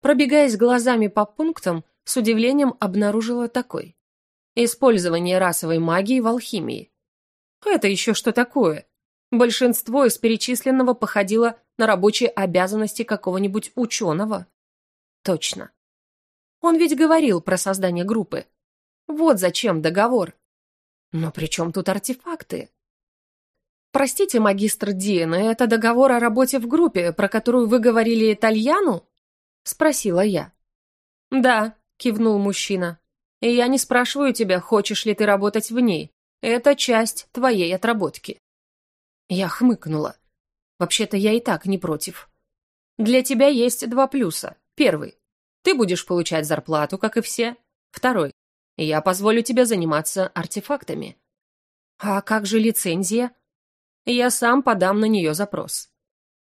Пробегаясь глазами по пунктам, с удивлением обнаружила такой. Использование расовой магии в алхимии. Это еще что такое? Большинство из перечисленного походило на рабочие обязанности какого-нибудь ученого. Точно. Он ведь говорил про создание группы. Вот зачем договор. Но при чем тут артефакты? Простите, магистр Диэн, это договор о работе в группе, про которую вы говорили Итальяну? Спросила я. Да, кивнул мужчина. И я не спрашиваю тебя, хочешь ли ты работать в ней. Это часть твоей отработки. Я хмыкнула. Вообще-то я и так не против. Для тебя есть два плюса. Первый. Ты будешь получать зарплату, как и все. Второй. Я позволю тебе заниматься артефактами. А как же лицензия? Я сам подам на нее запрос.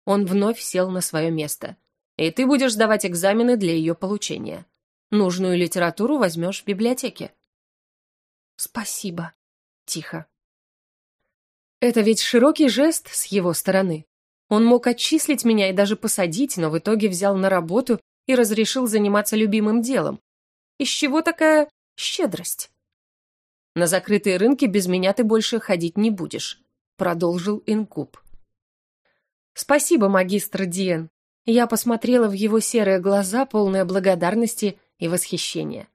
Он вновь сел на свое место. И ты будешь сдавать экзамены для ее получения. Нужную литературу возьмешь в библиотеке. Спасибо. Тихо. Это ведь широкий жест с его стороны. Он мог отчислить меня и даже посадить, но в итоге взял на работу и разрешил заниматься любимым делом. Из чего такая щедрость? На закрытые рынки без меня ты больше ходить не будешь продолжил Инкуб. «Спасибо, магистр Диен». Я посмотрела в его серые глаза, полные благодарности и восхищения.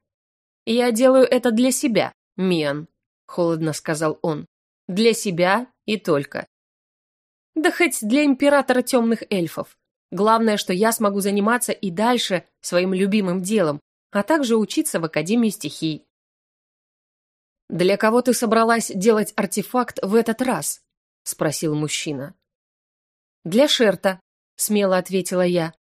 «Я делаю это для себя, Миан», — холодно сказал он. «Для себя и только». «Да хоть для императора темных эльфов. Главное, что я смогу заниматься и дальше своим любимым делом, а также учиться в Академии стихий». «Для кого ты собралась делать артефакт в этот раз?» — спросил мужчина. «Для Шерта», — смело ответила я.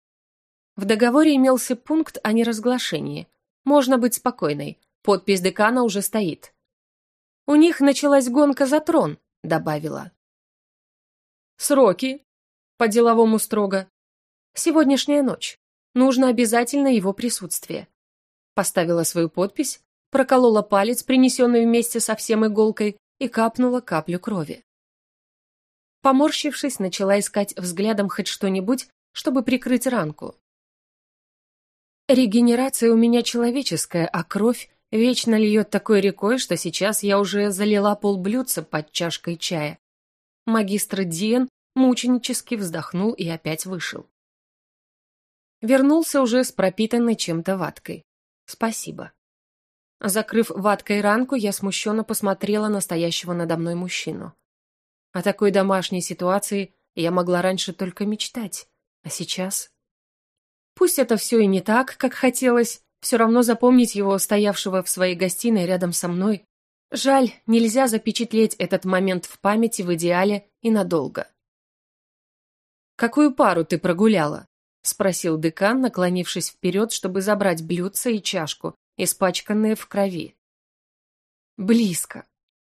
В договоре имелся пункт о неразглашении. Можно быть спокойной, подпись декана уже стоит. «У них началась гонка за трон», — добавила. «Сроки?» — по-деловому строго. «Сегодняшняя ночь. Нужно обязательно его присутствие». Поставила свою подпись, проколола палец, принесенный вместе со всем иголкой, и капнула каплю крови. Поморщившись, начала искать взглядом хоть что-нибудь, чтобы прикрыть ранку. Регенерация у меня человеческая, а кровь вечно льет такой рекой, что сейчас я уже залила полблюдца под чашкой чая. Магистр Диен мученически вздохнул и опять вышел. Вернулся уже с пропитанной чем-то ваткой. Спасибо. Закрыв ваткой ранку, я смущенно посмотрела на стоящего надо мной мужчину. О такой домашней ситуации я могла раньше только мечтать, а сейчас... Пусть это все и не так, как хотелось, все равно запомнить его, стоявшего в своей гостиной рядом со мной. Жаль, нельзя запечатлеть этот момент в памяти в идеале и надолго. «Какую пару ты прогуляла?» — спросил декан, наклонившись вперед, чтобы забрать блюдце и чашку, испачканные в крови. «Близко.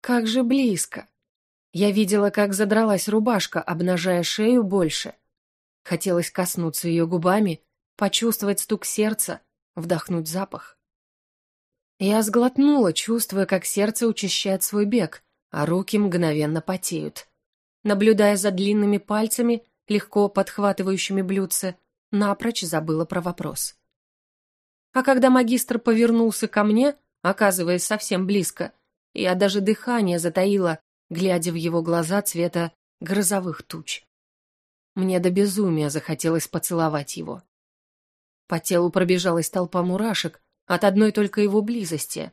Как же близко!» Я видела, как задралась рубашка, обнажая шею больше. Хотелось коснуться ее губами, почувствовать стук сердца, вдохнуть запах. Я сглотнула, чувствуя, как сердце учащает свой бег, а руки мгновенно потеют. Наблюдая за длинными пальцами, легко подхватывающими блюдце, напрочь забыла про вопрос. А когда магистр повернулся ко мне, оказываясь совсем близко, я даже дыхание затаила, глядя в его глаза цвета грозовых туч. Мне до безумия захотелось поцеловать его. По телу пробежалась толпа мурашек от одной только его близости,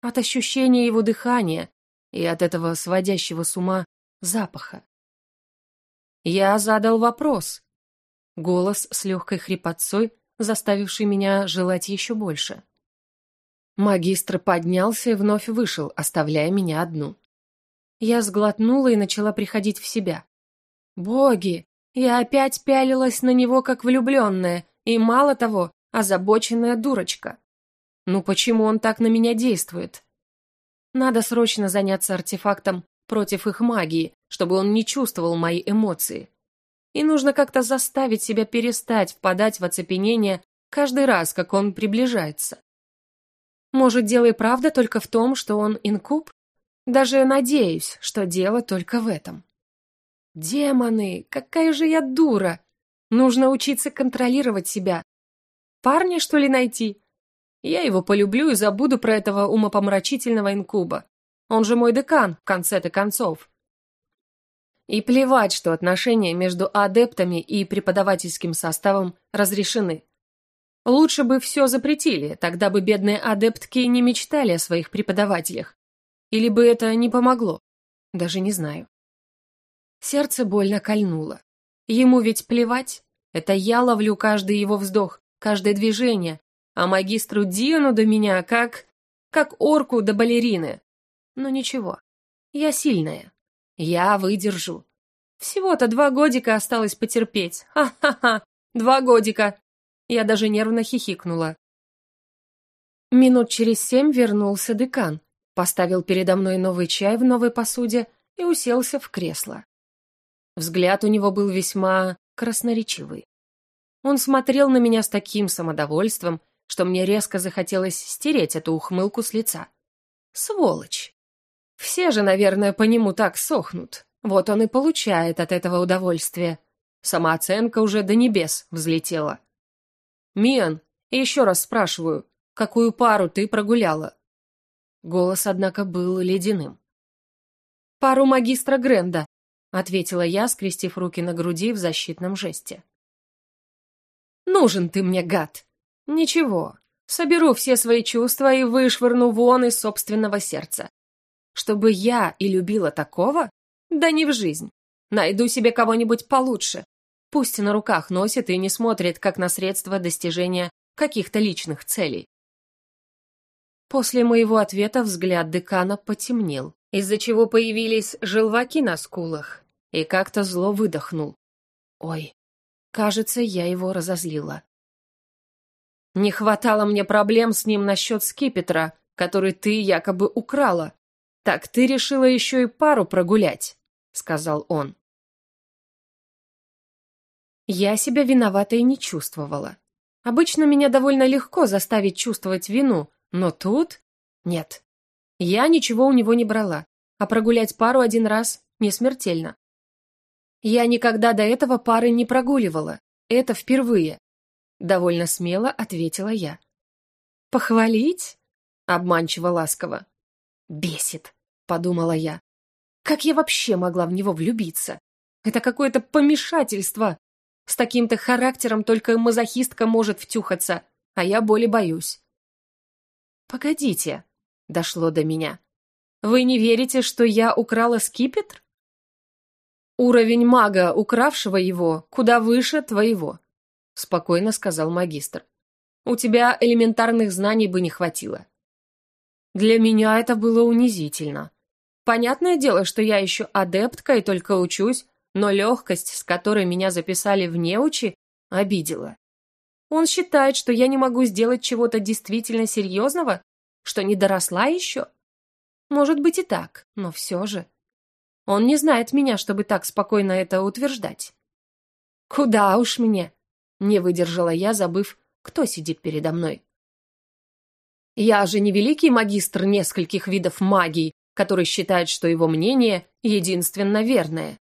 от ощущения его дыхания и от этого сводящего с ума запаха. Я задал вопрос. Голос с легкой хрипотцой, заставивший меня желать еще больше. Магистр поднялся и вновь вышел, оставляя меня одну. Я сглотнула и начала приходить в себя. Боги, я опять пялилась на него как влюбленная, и мало того, озабоченная дурочка. Ну почему он так на меня действует? Надо срочно заняться артефактом против их магии, чтобы он не чувствовал мои эмоции. И нужно как-то заставить себя перестать впадать в оцепенение каждый раз, как он приближается. Может, дело и правда только в том, что он инкуб? Даже надеюсь, что дело только в этом. Демоны, какая же я дура! Нужно учиться контролировать себя. Парня, что ли, найти? Я его полюблю и забуду про этого умопомрачительного инкуба. Он же мой декан, в конце-то концов. И плевать, что отношения между адептами и преподавательским составом разрешены. Лучше бы все запретили, тогда бы бедные адептки не мечтали о своих преподавателях Или бы это не помогло? Даже не знаю. Сердце больно кольнуло. Ему ведь плевать. Это я ловлю каждый его вздох, каждое движение, а магистру Диану до меня как... как орку до балерины. Но ничего, я сильная. Я выдержу. Всего-то два годика осталось потерпеть. Ха-ха-ха, два годика. Я даже нервно хихикнула. Минут через семь вернулся декан, поставил передо мной новый чай в новой посуде и уселся в кресло. Взгляд у него был весьма красноречивый. Он смотрел на меня с таким самодовольством, что мне резко захотелось стереть эту ухмылку с лица. Сволочь! Все же, наверное, по нему так сохнут. Вот он и получает от этого удовольствие. Самооценка уже до небес взлетела. «Миан, еще раз спрашиваю, какую пару ты прогуляла?» Голос, однако, был ледяным. «Пару магистра Гренда», — ответила я, скрестив руки на груди в защитном жесте. «Нужен ты мне, гад!» «Ничего, соберу все свои чувства и вышвырну вон из собственного сердца. Чтобы я и любила такого? Да не в жизнь. Найду себе кого-нибудь получше. Пусть на руках носит и не смотрит, как на средство достижения каких-то личных целей. После моего ответа взгляд декана потемнел, из-за чего появились желваки на скулах, и как-то зло выдохнул. Ой, кажется, я его разозлила. Не хватало мне проблем с ним насчет скипетра, который ты якобы украла. Так ты решила еще и пару прогулять, сказал он. Я себя виноватой не чувствовала. Обычно меня довольно легко заставить чувствовать вину, но тут... Нет. Я ничего у него не брала, а прогулять пару один раз не смертельно. Я никогда до этого пары не прогуливала. Это впервые. Довольно смело ответила я. «Похвалить?» — обманчиво ласково. «Бесит», — подумала я. «Как я вообще могла в него влюбиться? Это какое-то помешательство. С таким-то характером только мазохистка может втюхаться, а я боли боюсь». «Погодите», — дошло до меня. «Вы не верите, что я украла скипетр?» «Уровень мага, укравшего его, куда выше твоего», — спокойно сказал магистр. «У тебя элементарных знаний бы не хватило». Для меня это было унизительно. Понятное дело, что я еще адептка и только учусь, но легкость, с которой меня записали в неучи, обидела. Он считает, что я не могу сделать чего-то действительно серьезного, что не доросла еще? Может быть и так, но все же. Он не знает меня, чтобы так спокойно это утверждать. Куда уж мне? Не выдержала я, забыв, кто сидит передо мной. Я же не великий магистр нескольких видов магии, который считает, что его мнение единственно верное.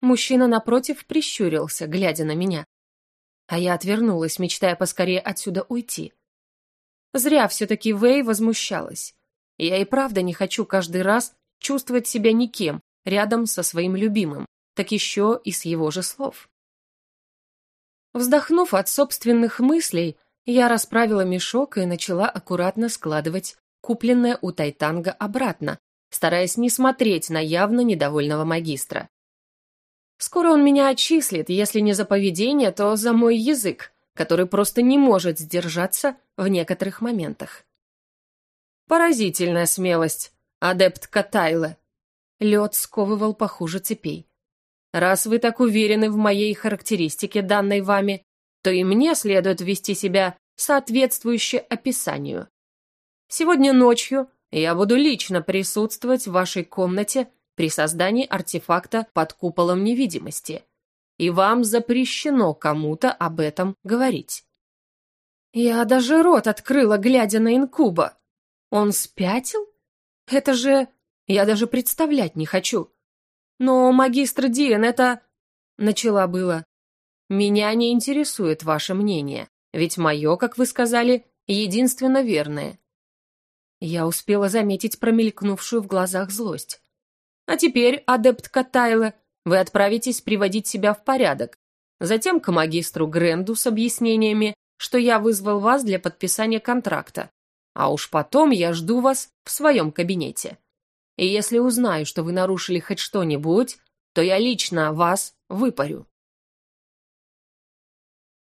Мужчина напротив прищурился, глядя на меня. А я отвернулась, мечтая поскорее отсюда уйти. Зря все-таки Вэй возмущалась. Я и правда не хочу каждый раз чувствовать себя никем рядом со своим любимым, так еще и с его же слов. Вздохнув от собственных мыслей, я расправила мешок и начала аккуратно складывать купленное у Тайтанга обратно, стараясь не смотреть на явно недовольного магистра. Скоро он меня отчислит, если не за поведение, то за мой язык, который просто не может сдержаться в некоторых моментах. Поразительная смелость, адепт Катайла. Лед сковывал похуже цепей. Раз вы так уверены в моей характеристике, данной вами, то и мне следует вести себя соответствующе описанию. Сегодня ночью я буду лично присутствовать в вашей комнате при создании артефакта под куполом невидимости, и вам запрещено кому-то об этом говорить. Я даже рот открыла, глядя на инкуба. Он спятил? Это же... Я даже представлять не хочу. Но, магистр Диен, это... Начала было. Меня не интересует ваше мнение, ведь мое, как вы сказали, единственно верное. Я успела заметить промелькнувшую в глазах злость. А теперь, адепт Катайла, вы отправитесь приводить себя в порядок. Затем к магистру Гренду с объяснениями, что я вызвал вас для подписания контракта. А уж потом я жду вас в своем кабинете. И если узнаю, что вы нарушили хоть что-нибудь, то я лично вас выпарю.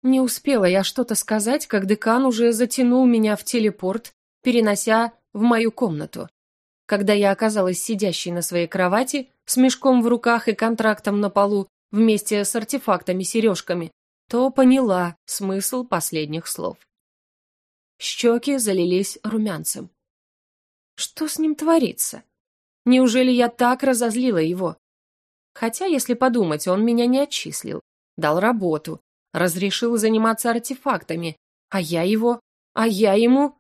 Не успела я что-то сказать, как декан уже затянул меня в телепорт, перенося в мою комнату. Когда я оказалась сидящей на своей кровати, с мешком в руках и контрактом на полу, вместе с артефактами-сережками, то поняла смысл последних слов. Щеки залились румянцем. Что с ним творится? Неужели я так разозлила его? Хотя, если подумать, он меня не отчислил, дал работу, разрешил заниматься артефактами, а я его, а я ему...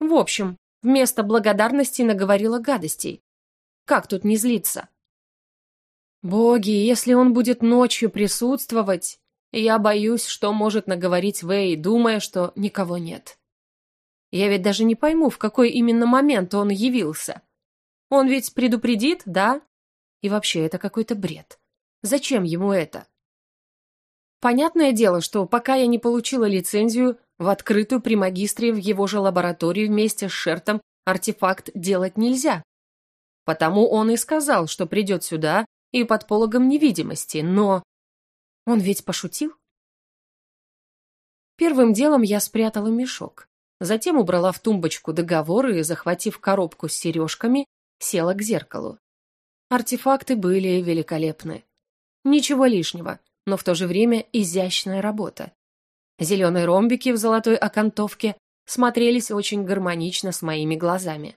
В общем, вместо благодарности наговорила гадостей. Как тут не злиться? Боги, если он будет ночью присутствовать, я боюсь, что может наговорить Вэй, думая, что никого нет. Я ведь даже не пойму, в какой именно момент он явился. Он ведь предупредит, да? И вообще, это какой-то бред. Зачем ему это? Понятное дело, что пока я не получила лицензию, в открытую при магистре в его же лаборатории вместе с Шертом артефакт делать нельзя. Потому он и сказал, что придет сюда и под пологом невидимости, но... Он ведь пошутил? Первым делом я спрятала мешок. Затем убрала в тумбочку договоры и, захватив коробку с сережками, села к зеркалу. Артефакты были великолепны. Ничего лишнего, но в то же время изящная работа. Зеленые ромбики в золотой окантовке смотрелись очень гармонично с моими глазами.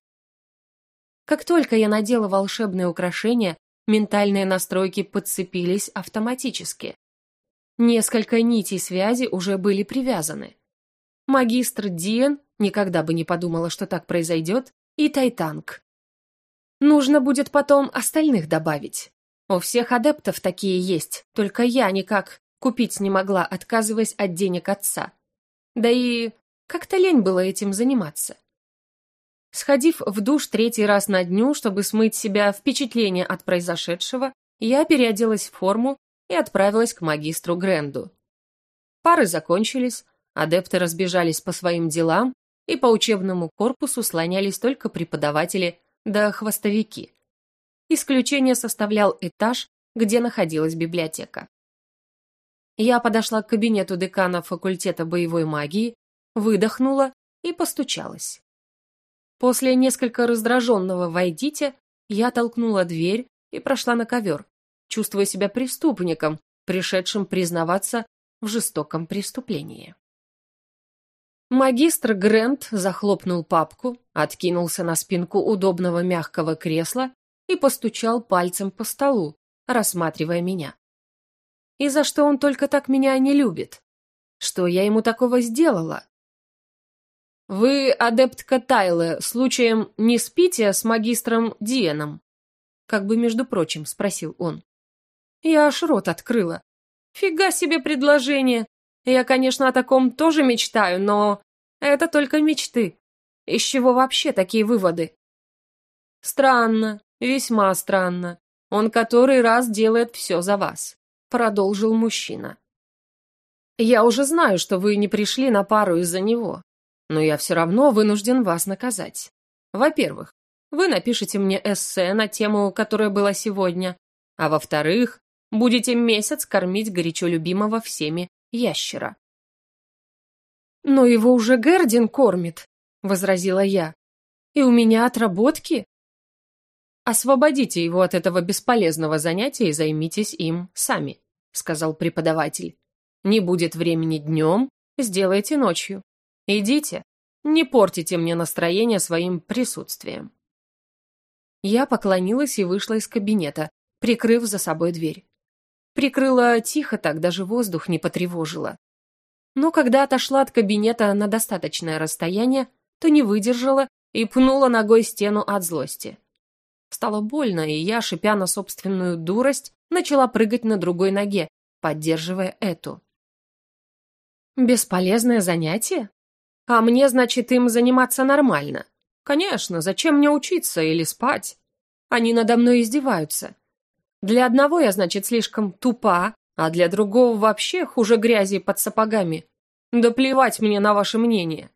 Как только я надела волшебные украшения, ментальные настройки подцепились автоматически. Несколько нитей связи уже были привязаны. Магистр Диен никогда бы не подумала, что так произойдет, и Тайтанг. Нужно будет потом остальных добавить. У всех адептов такие есть, только я никак купить не могла, отказываясь от денег отца. Да и как-то лень было этим заниматься. Сходив в душ третий раз на дню, чтобы смыть себя впечатление от произошедшего, я переоделась в форму и отправилась к магистру Гренду. Пары закончились, адепты разбежались по своим делам, и по учебному корпусу слонялись только преподаватели да хвостовики. Исключение составлял этаж, где находилась библиотека. Я подошла к кабинету декана факультета боевой магии, выдохнула и постучалась. После несколько раздраженного «войдите» я толкнула дверь и прошла на ковер, чувствуя себя преступником, пришедшим признаваться в жестоком преступлении. Магистр Грент захлопнул папку, откинулся на спинку удобного мягкого кресла и постучал пальцем по столу, рассматривая меня. И за что он только так меня не любит? Что я ему такого сделала? «Вы, адептка Тайле, случаем не спите с магистром Диеном?» Как бы, между прочим, спросил он. Я аж рот открыла. «Фига себе предложение! Я, конечно, о таком тоже мечтаю, но это только мечты. Из чего вообще такие выводы?» «Странно, «Весьма странно. Он который раз делает все за вас», — продолжил мужчина. «Я уже знаю, что вы не пришли на пару из-за него, но я все равно вынужден вас наказать. Во-первых, вы напишите мне эссе на тему, которая была сегодня, а во-вторых, будете месяц кормить горячо любимого всеми ящера». «Но его уже Гердин кормит», — возразила я. «И у меня отработки. «Освободите его от этого бесполезного занятия и займитесь им сами», сказал преподаватель. «Не будет времени днем, сделайте ночью. Идите, не портите мне настроение своим присутствием». Я поклонилась и вышла из кабинета, прикрыв за собой дверь. Прикрыла тихо, так даже воздух не потревожила. Но когда отошла от кабинета на достаточное расстояние, то не выдержала и пнула ногой стену от злости. Стало больно, и я, шипя на собственную дурость, начала прыгать на другой ноге, поддерживая эту. Бесполезное занятие? А мне, значит, им заниматься нормально. Конечно, зачем мне учиться или спать? Они надо мной издеваются. Для одного я, значит, слишком тупа, а для другого вообще хуже грязи под сапогами. Да плевать мне на ваше мнение.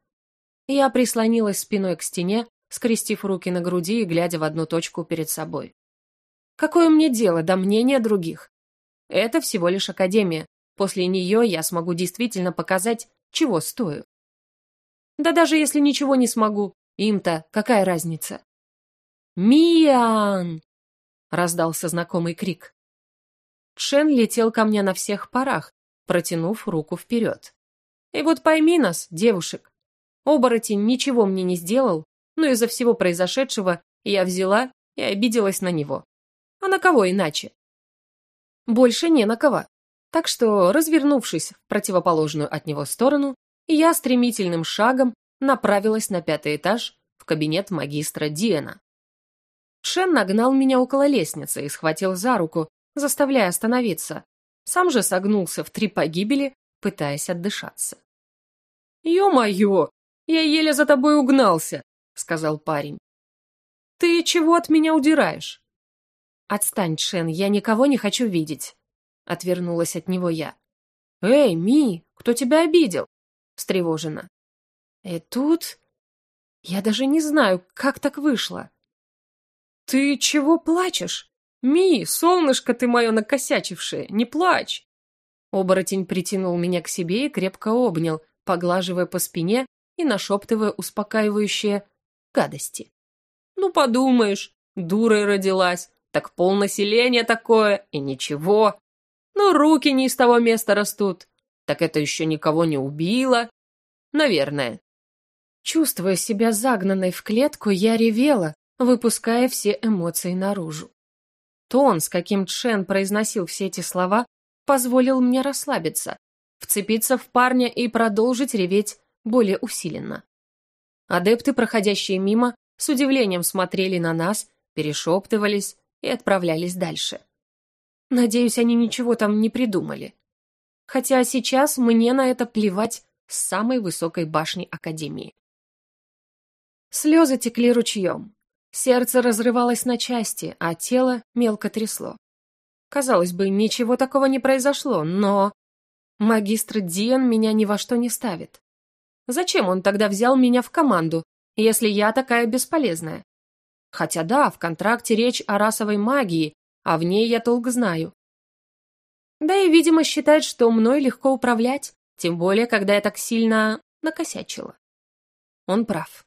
Я прислонилась спиной к стене, скрестив руки на груди и глядя в одну точку перед собой. Какое мне дело до мнения других? Это всего лишь академия. После нее я смогу действительно показать, чего стою. Да даже если ничего не смогу, им-то какая разница? «Миан!» — раздался знакомый крик. Шен летел ко мне на всех парах, протянув руку вперед. И вот пойми нас, девушек, оборотень ничего мне не сделал, но из-за всего произошедшего я взяла и обиделась на него. А на кого иначе? Больше не на кого. Так что, развернувшись в противоположную от него сторону, я стремительным шагом направилась на пятый этаж в кабинет магистра Диэна. Шен нагнал меня около лестницы и схватил за руку, заставляя остановиться. Сам же согнулся в три погибели, пытаясь отдышаться. «Ё-моё, я еле за тобой угнался», — сказал парень. «Ты чего от меня удираешь?» «Отстань, Шен, я никого не хочу видеть», — отвернулась от него я. «Эй, Ми, кто тебя обидел?» — встревожена. «И тут...» Я даже не знаю, как так вышло. «Ты чего плачешь? Ми, солнышко ты мое накосячившее, не плачь!» Оборотень притянул меня к себе и крепко обнял, поглаживая по спине и нашептывая успокаивающие гадости. «Ну, подумаешь, дурой родилась, так полнаселение такое, и ничего. Ну, руки не из того места растут, так это еще никого не убило. Наверное». Чувствуя себя загнанной в клетку, я ревела, выпуская все эмоции наружу. Тон, с каким Чен произносил все эти слова, позволил мне расслабиться, вцепиться в парня и продолжить реветь более усиленно. Адепты, проходящие мимо, с удивлением смотрели на нас, перешептывались и отправлялись дальше. Надеюсь, они ничего там не придумали. Хотя сейчас мне на это плевать с самой высокой башни Академии. Слезы текли ручьем. Сердце разрывалось на части, а тело мелко трясло. Казалось бы, ничего такого не произошло, но... Магистр Диан меня ни во что не ставит. Зачем он тогда взял меня в команду, если я такая бесполезная? Хотя да, в контракте речь о расовой магии, а в ней я толк знаю. Да и, видимо, считает, что мной легко управлять, тем более, когда я так сильно накосячила. Он прав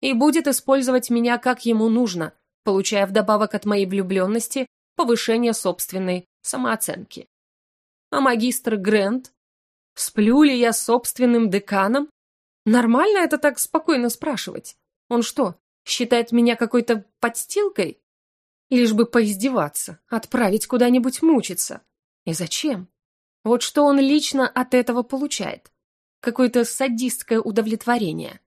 и будет использовать меня как ему нужно, получая вдобавок от моей влюбленности повышение собственной самооценки. А магистр Грэнд? Сплю ли я собственным деканом? Нормально это так спокойно спрашивать? Он что, считает меня какой-то подстилкой? Лишь бы поиздеваться, отправить куда-нибудь мучиться. И зачем? Вот что он лично от этого получает. Какое-то садистское удовлетворение.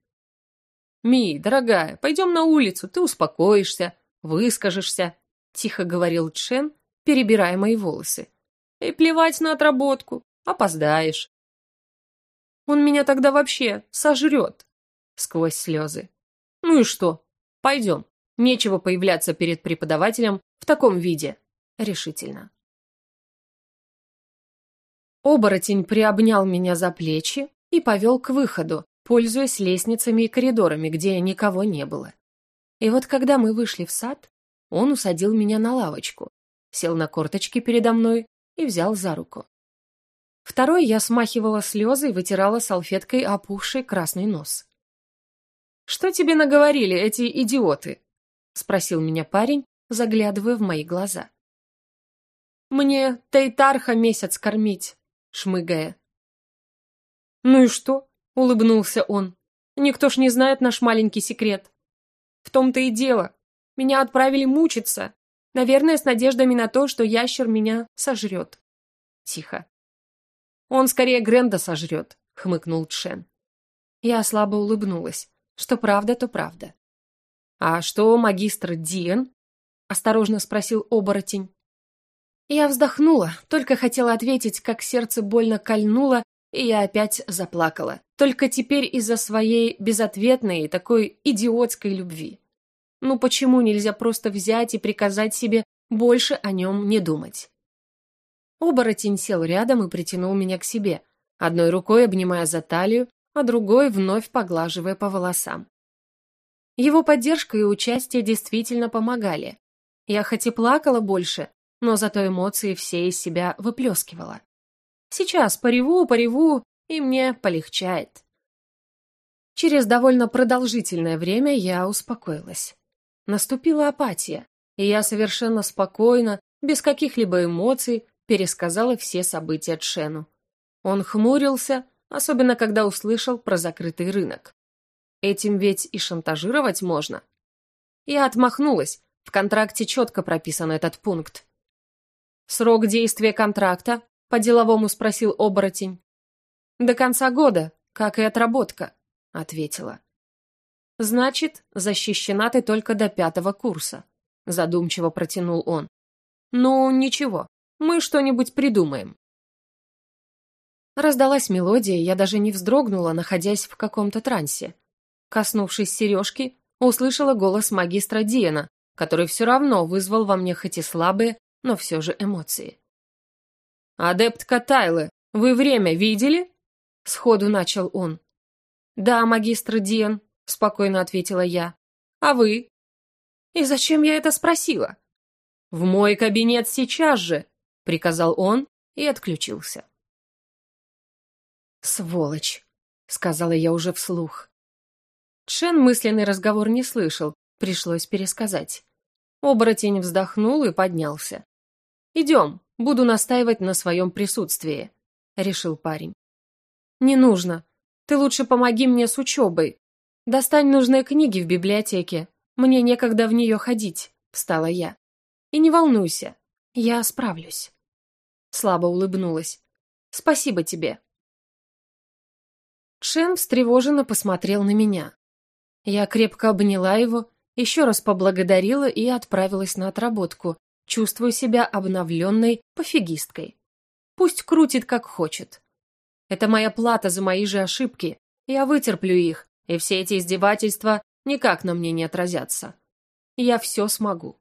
«Ми, дорогая, пойдем на улицу, ты успокоишься, выскажешься», — тихо говорил Чен, перебирая мои волосы. «И плевать на отработку, опоздаешь». «Он меня тогда вообще сожрет», — сквозь слезы. «Ну и что? Пойдем. Нечего появляться перед преподавателем в таком виде», — решительно. Оборотень приобнял меня за плечи и повел к выходу, пользуясь лестницами и коридорами, где никого не было. И вот когда мы вышли в сад, он усадил меня на лавочку, сел на корточки передо мной и взял за руку. Второй я смахивала слезы и вытирала салфеткой опухший красный нос. «Что тебе наговорили эти идиоты?» — спросил меня парень, заглядывая в мои глаза. «Мне Тейтарха месяц кормить», — шмыгая. «Ну и что? — улыбнулся он. «Никто ж не знает наш маленький секрет. В том-то и дело. Меня отправили мучиться. Наверное, с надеждами на то, что ящер меня сожрет». Тихо. «Он скорее Гренда сожрет», — хмыкнул Чен. Я слабо улыбнулась. Что правда, то правда. «А что магистр Диен?» — осторожно спросил оборотень. Я вздохнула, только хотела ответить, как сердце больно кольнуло, и я опять заплакала. Только теперь из-за своей безответной, такой идиотской любви. Ну почему нельзя просто взять и приказать себе больше о нем не думать? Оборотень сел рядом и притянул меня к себе, одной рукой обнимая за талию, а другой вновь поглаживая по волосам. Его поддержка и участие действительно помогали. Я хоть и плакала больше, но зато эмоции все из себя выплескивала. Сейчас пореву, пореву, и мне полегчает. Через довольно продолжительное время я успокоилась. Наступила апатия, и я совершенно спокойно, без каких-либо эмоций, пересказала все события Тшену. Он хмурился, особенно когда услышал про закрытый рынок. Этим ведь и шантажировать можно. Я отмахнулась, в контракте четко прописан этот пункт. «Срок действия контракта?» — по-деловому спросил оборотень. «До конца года, как и отработка», — ответила. «Значит, защищена ты только до пятого курса», — задумчиво протянул он. «Ну, ничего, мы что-нибудь придумаем». Раздалась мелодия, я даже не вздрогнула, находясь в каком-то трансе. Коснувшись сережки, услышала голос магистра Диена, который все равно вызвал во мне хоть и слабые, но все же эмоции. «Адептка Тайлы, вы время видели?» Сходу начал он. «Да, магистр Диен», — спокойно ответила я. «А вы?» «И зачем я это спросила?» «В мой кабинет сейчас же!» — приказал он и отключился. «Сволочь!» — сказала я уже вслух. Шен мысленный разговор не слышал, пришлось пересказать. Оборотень вздохнул и поднялся. «Идем, буду настаивать на своем присутствии», — решил парень. «Не нужно. Ты лучше помоги мне с учебой. Достань нужные книги в библиотеке. Мне некогда в нее ходить», — встала я. «И не волнуйся, я справлюсь». Слабо улыбнулась. «Спасибо тебе». Шен встревоженно посмотрел на меня. Я крепко обняла его, еще раз поблагодарила и отправилась на отработку, чувствуя себя обновленной пофигисткой. Пусть крутит как хочет. Это моя плата за мои же ошибки, я вытерплю их, и все эти издевательства никак на мне не отразятся. Я все смогу.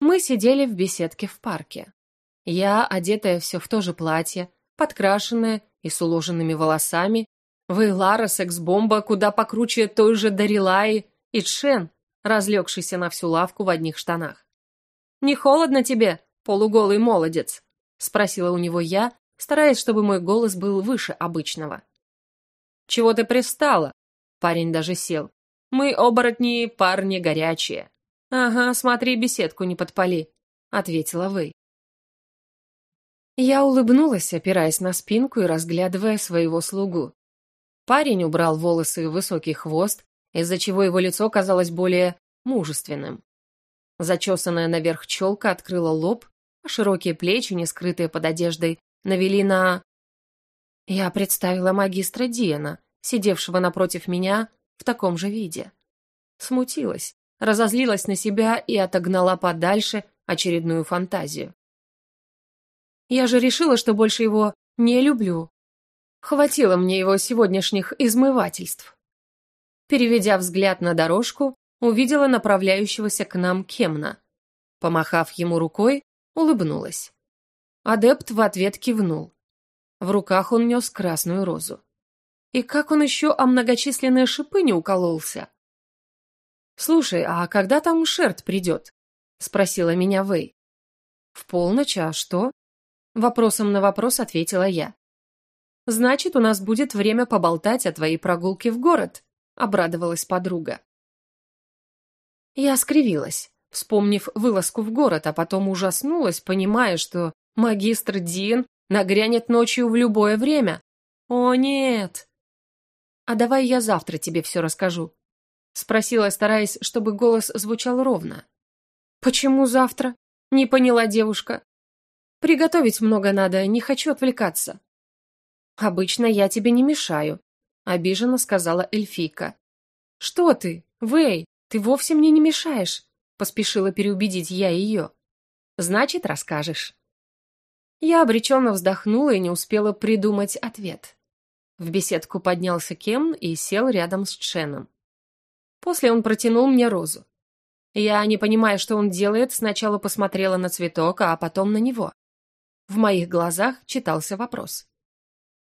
Мы сидели в беседке в парке. Я, одетая все в то же платье, подкрашенная и с уложенными волосами, Вейлара, секс-бомба, куда покруче той же Дарилаи и Чен, разлегшийся на всю лавку в одних штанах. «Не холодно тебе, полуголый молодец?» — спросила у него я, стараясь, чтобы мой голос был выше обычного. «Чего ты пристала?» — парень даже сел. «Мы, оборотни, парни горячие». «Ага, смотри, беседку не подпали», — ответила Вэй. Я улыбнулась, опираясь на спинку и разглядывая своего слугу. Парень убрал волосы в высокий хвост, из-за чего его лицо казалось более мужественным. Зачесанная наверх челка открыла лоб, а широкие плечи, не скрытые под одеждой, навели на... Я представила магистра Диана, сидевшего напротив меня в таком же виде. Смутилась, разозлилась на себя и отогнала подальше очередную фантазию. Я же решила, что больше его не люблю. Хватило мне его сегодняшних измывательств. Переведя взгляд на дорожку, увидела направляющегося к нам Кемна. Помахав ему рукой, улыбнулась. Адепт в ответ кивнул. В руках он нес красную розу. И как он еще о многочисленные шипы не укололся? «Слушай, а когда там Шерт придет?» — спросила меня Вэй. «В полночь, а что?» Вопросом на вопрос ответила я. «Значит, у нас будет время поболтать о твоей прогулке в город», — обрадовалась подруга. Я скривилась, вспомнив вылазку в город, а потом ужаснулась, понимая, что магистр Дин нагрянет ночью в любое время. «О, нет!» «А давай я завтра тебе все расскажу», — спросила, стараясь, чтобы голос звучал ровно. «Почему завтра?» — не поняла девушка. Приготовить много надо, не хочу отвлекаться. Обычно я тебе не мешаю, обиженно сказала эльфийка. Что ты, Вэй, ты вовсе мне не мешаешь, поспешила переубедить я ее. Значит, расскажешь. Я обреченно вздохнула и не успела придумать ответ. В беседку поднялся Кем и сел рядом с Ченом. После он протянул мне розу. Я, не понимая, что он делает, сначала посмотрела на цветок, а потом на него. В моих глазах читался вопрос.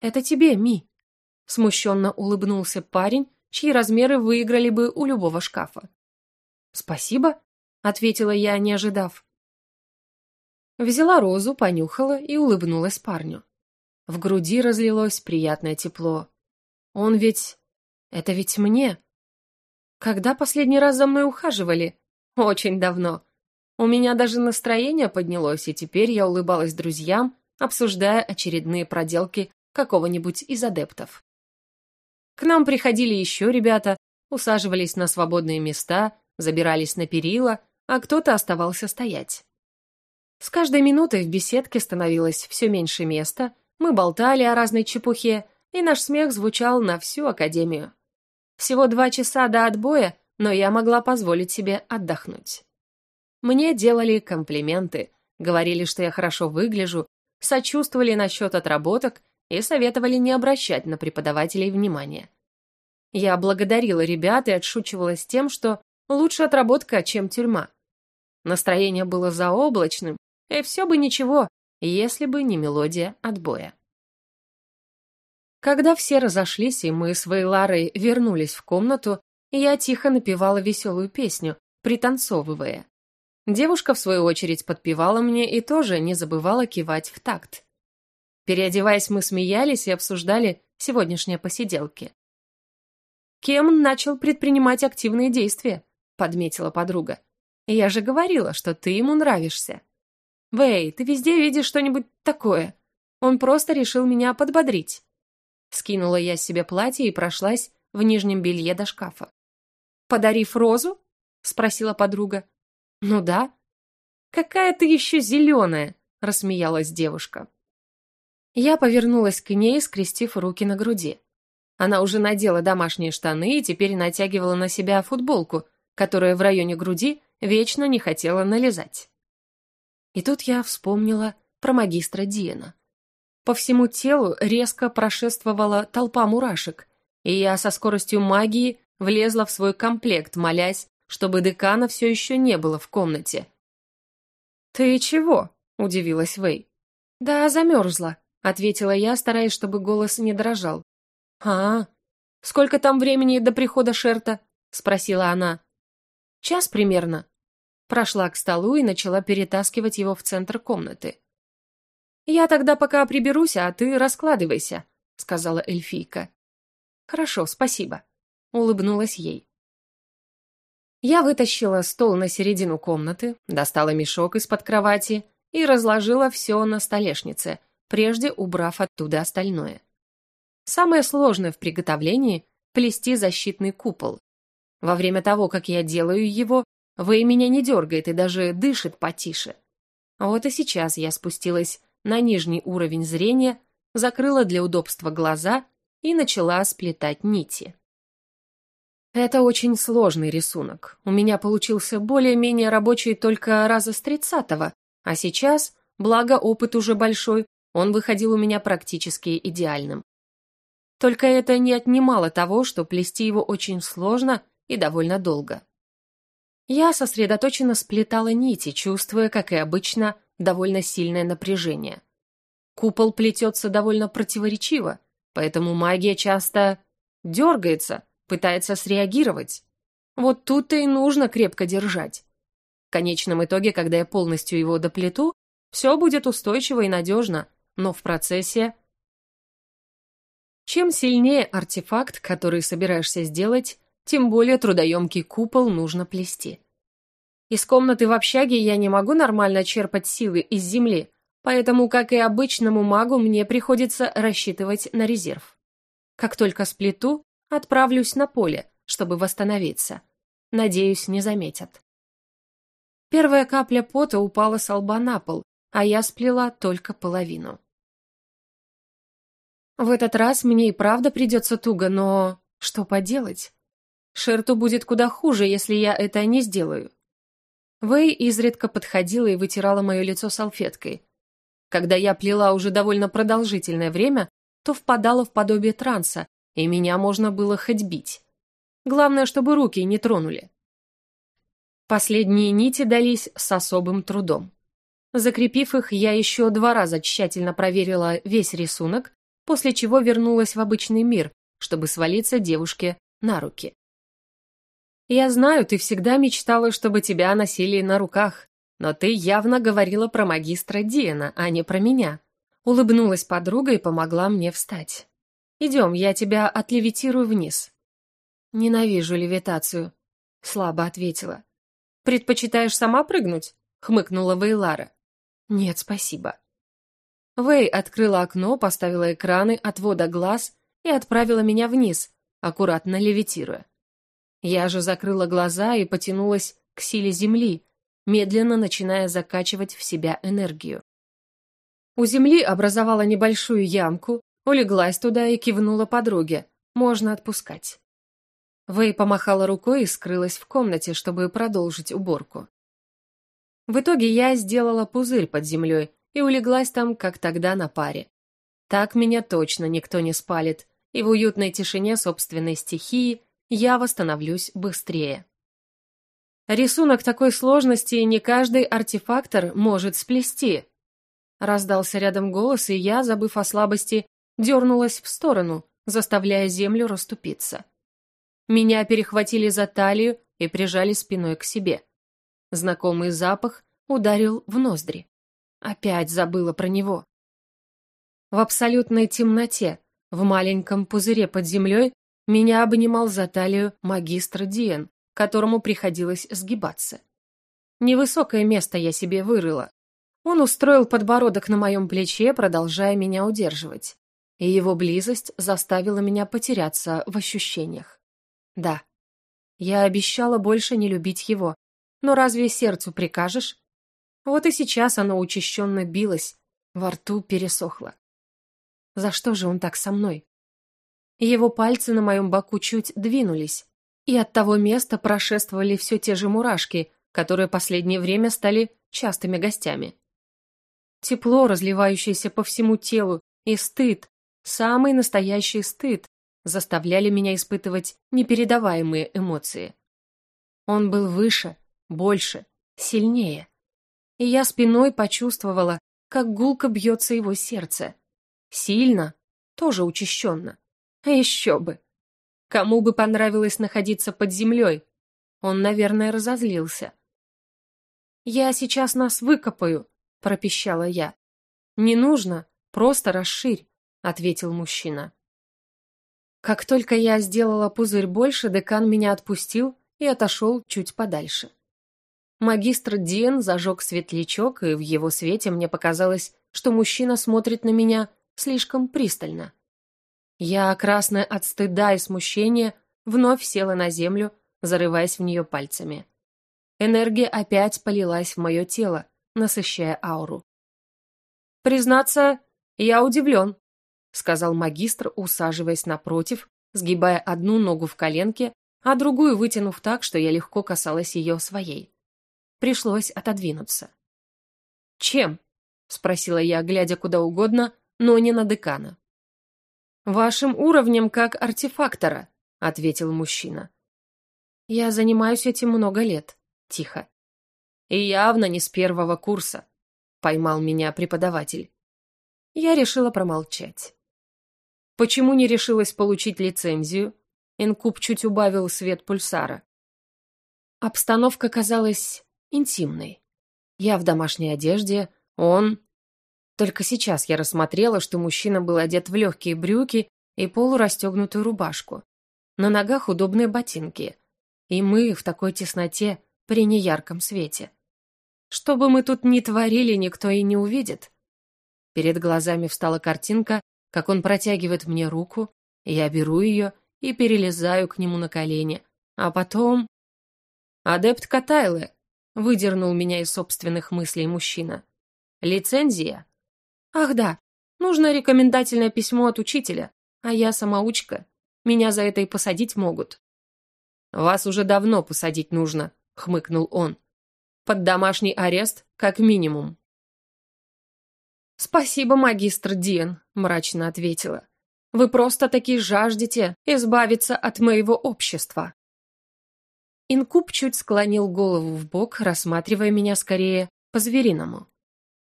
«Это тебе, Ми», — смущенно улыбнулся парень, чьи размеры выиграли бы у любого шкафа. «Спасибо», — ответила я, не ожидав. Взяла розу, понюхала и улыбнулась парню. В груди разлилось приятное тепло. Он ведь... Это ведь мне. Когда последний раз за мной ухаживали? Очень давно. У меня даже настроение поднялось, и теперь я улыбалась друзьям, обсуждая очередные проделки какого-нибудь из адептов. К нам приходили еще ребята, усаживались на свободные места, забирались на перила, а кто-то оставался стоять. С каждой минутой в беседке становилось все меньше места, мы болтали о разной чепухе, и наш смех звучал на всю академию. Всего два часа до отбоя, но я могла позволить себе отдохнуть. Мне делали комплименты, говорили, что я хорошо выгляжу, сочувствовали насчет отработок и советовали не обращать на преподавателей внимания. Я благодарила ребят и отшучивалась тем, что лучше отработка, чем тюрьма. Настроение было заоблачным, и все бы ничего, если бы не мелодия отбоя. Когда все разошлись, и мы с Вейларой вернулись в комнату, я тихо напевала веселую песню, пританцовывая. Девушка, в свою очередь, подпевала мне и тоже не забывала кивать в такт. Переодеваясь, мы смеялись и обсуждали сегодняшние посиделки. «Кем начал предпринимать активные действия?» — подметила подруга. «Я же говорила, что ты ему нравишься». «Вэй, ты везде видишь что-нибудь такое. Он просто решил меня подбодрить». Скинула я себе платье и прошлась в нижнем белье до шкафа. «Подарив розу?» — спросила подруга. «Ну да». «Какая ты еще зеленая!» — рассмеялась девушка. Я повернулась к ней, скрестив руки на груди. Она уже надела домашние штаны и теперь натягивала на себя футболку, которая в районе груди вечно не хотела налезать. И тут я вспомнила про магистра Диена. По всему телу резко прошествовала толпа мурашек, и я со скоростью магии влезла в свой комплект, молясь, чтобы декана все еще не было в комнате. «Ты чего?» – удивилась Вэй. «Да, замерзла», — ответила я, стараясь, чтобы голос не дрожал. «А, сколько там времени до прихода Шерта?» — спросила она. «Час примерно». Прошла к столу и начала перетаскивать его в центр комнаты. «Я тогда пока приберусь, а ты раскладывайся», — сказала эльфийка. «Хорошо, спасибо», — улыбнулась ей. Я вытащила стол на середину комнаты, достала мешок из-под кровати и разложила все на столешнице, прежде убрав оттуда остальное. Самое сложное в приготовлении – плести защитный купол. Во время того, как я делаю его, Вэй меня не дергает и даже дышит потише. Вот и сейчас я спустилась на нижний уровень зрения, закрыла для удобства глаза и начала сплетать нити. Это очень сложный рисунок. У меня получился более-менее рабочий только раза с тридцатого, а сейчас, благо опыт уже большой, он выходил у меня практически идеальным. Только это не отнимало того, что плести его очень сложно и довольно долго. Я сосредоточенно сплетала нити, чувствуя, как и обычно, довольно сильное напряжение. Купол плетется довольно противоречиво, поэтому магия часто дергается, пытается среагировать. Вот тут-то и нужно крепко держать. В конечном итоге, когда я полностью его доплету, все будет устойчиво и надежно, но в процессе... Чем сильнее артефакт, который собираешься сделать, тем более трудоемкий купол нужно плести. Из комнаты в общаге я не могу нормально черпать силы из земли, поэтому, как и обычному магу, мне приходится рассчитывать на резерв. Как только сплету, отправлюсь на поле, чтобы восстановиться. Надеюсь, не заметят. Первая капля пота упала с лба на пол, а я сплела только половину. В этот раз мне и правда придется туго, но что поделать? Шерту будет куда хуже, если я это не сделаю. Вэй изредка подходила и вытирала мое лицо салфеткой. Когда я плела уже довольно продолжительное время, то впадала в подобие транса, и меня можно было хоть бить. Главное, чтобы руки не тронули. Последние нити дались с особым трудом. Закрепив их, я еще два раза тщательно проверила весь рисунок, после чего вернулась в обычный мир, чтобы свалиться девушке на руки. «Я знаю, ты всегда мечтала, чтобы тебя носили на руках, но ты явно говорила про магистра Диана, а не про меня». Улыбнулась подруга и помогла мне встать. «Идем, я тебя отлевитирую вниз». «Ненавижу левитацию», — слабо ответила. «Предпочитаешь сама прыгнуть?» — хмыкнула Вейлара. «Нет, спасибо». Вэй открыла окно, поставила экраны отвода глаз и отправила меня вниз, аккуратно левитируя. Я же закрыла глаза и потянулась к силе Земли, медленно начиная закачивать в себя энергию. У Земли образовала небольшую ямку, улеглась туда и кивнула подруге. Можно отпускать. Вэй помахала рукой и скрылась в комнате, чтобы продолжить уборку. В итоге я сделала пузырь под землей и улеглась там, как тогда на паре. Так меня точно никто не спалит, и в уютной тишине собственной стихии я восстановлюсь быстрее. Рисунок такой сложности не каждый артефактор может сплести. Раздался рядом голос, и я, забыв о слабости, дернулась в сторону, заставляя землю расступиться. Меня перехватили за талию и прижали спиной к себе. Знакомый запах ударил в ноздри. Опять забыла про него. В абсолютной темноте, в маленьком пузыре под землей, меня обнимал за талию магистр Диен, которому приходилось сгибаться. Невысокое место я себе вырыла. Он устроил подбородок на моем плече, продолжая меня удерживать. И его близость заставила меня потеряться в ощущениях. Да. Я обещала больше не любить его. Но разве сердцу прикажешь? Вот и сейчас оно учащенно билось, во рту пересохло. За что же он так со мной? Его пальцы на моем боку чуть двинулись, и от того места прошествовали все те же мурашки, которые последнее время стали частыми гостями. Тепло, разливающееся по всему телу, и стыд, самый настоящий стыд, заставляли меня испытывать непередаваемые эмоции. Он был выше, больше, сильнее. И я спиной почувствовала, как гулко бьется его сердце. Сильно, тоже учащенно. А еще бы. Кому бы понравилось находиться под землей? Он, наверное, разозлился. «Я сейчас нас выкопаю», — пропищала я. «Не нужно, просто расширь», — ответил мужчина. Как только я сделала пузырь больше, декан меня отпустил и отошел чуть подальше. Магистр Диен зажег светлячок, и в его свете мне показалось, что мужчина смотрит на меня слишком пристально. Я, красная от стыда и смущения, вновь села на землю, зарываясь в нее пальцами. Энергия опять полилась в мое тело, насыщая ауру. «Признаться, я удивлен», — сказал магистр, усаживаясь напротив, сгибая одну ногу в коленке, а другую вытянув так, что я легко касалась ее своей. Пришлось отодвинуться. «Чем?» — спросила я, глядя куда угодно, но не на декана. «Вашим уровнем как артефактора», — ответил мужчина. «Я занимаюсь этим много лет», — тихо. «И явно не с первого курса», — поймал меня преподаватель. Я решила промолчать. Почему не решилась получить лицензию? Инкуб чуть убавил свет пульсара. Обстановка казалась интимной. Я в домашней одежде, он... Только сейчас я рассмотрела, что мужчина был одет в легкие брюки и полурастегнутую рубашку. На ногах удобные ботинки. И мы в такой тесноте при неярком свете. Что бы мы тут ни творили, никто и не увидит. Перед глазами встала картинка, как он протягивает мне руку, я беру ее и перелезаю к нему на колени, а потом... «Адепт Катайлы!» — выдернул меня из собственных мыслей мужчина. «Лицензия?» «Ах да, нужно рекомендательное письмо от учителя, а я самоучка. Меня за это и посадить могут». «Вас уже давно посадить нужно», — хмыкнул он. «Под домашний арест, как минимум». «Спасибо, магистр Диен», — мрачно ответила. «Вы просто-таки жаждете избавиться от моего общества». Инкуб чуть склонил голову в бок, рассматривая меня скорее по-звериному.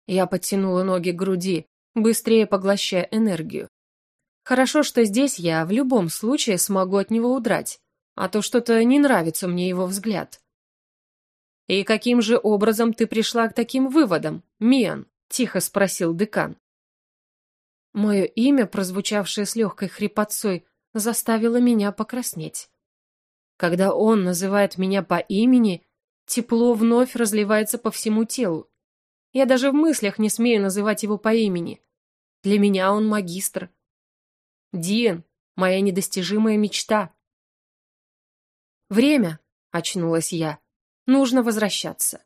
Я подтянула ноги к груди, быстрее поглощая энергию. Хорошо, что здесь я в любом случае смогу от него удрать, а то что-то не нравится мне его взгляд. «И каким же образом ты пришла к таким выводам, Миан?» – тихо спросил декан. Мое имя, прозвучавшее с легкой хрипотцой, заставило меня покраснеть. Когда он называет меня по имени, тепло вновь разливается по всему телу. Я даже в мыслях не смею называть его по имени. Для меня он магистр. Диен — моя недостижимая мечта. «Время», — очнулась я, — «нужно возвращаться».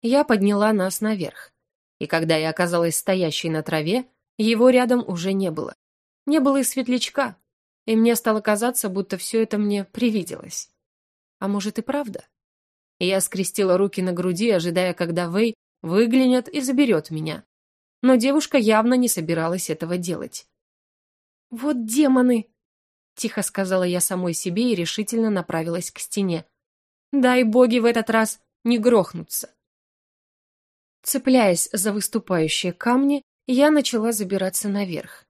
Я подняла нас наверх, и когда я оказалась стоящей на траве, его рядом уже не было. Не было и светлячка, и мне стало казаться, будто все это мне привиделось. А может и правда? Я скрестила руки на груди, ожидая, когда Вэй выглянет и заберет меня. Но девушка явно не собиралась этого делать. «Вот демоны!» — тихо сказала я самой себе и решительно направилась к стене. «Дай боги в этот раз не грохнуться!» Цепляясь за выступающие камни, я начала забираться наверх.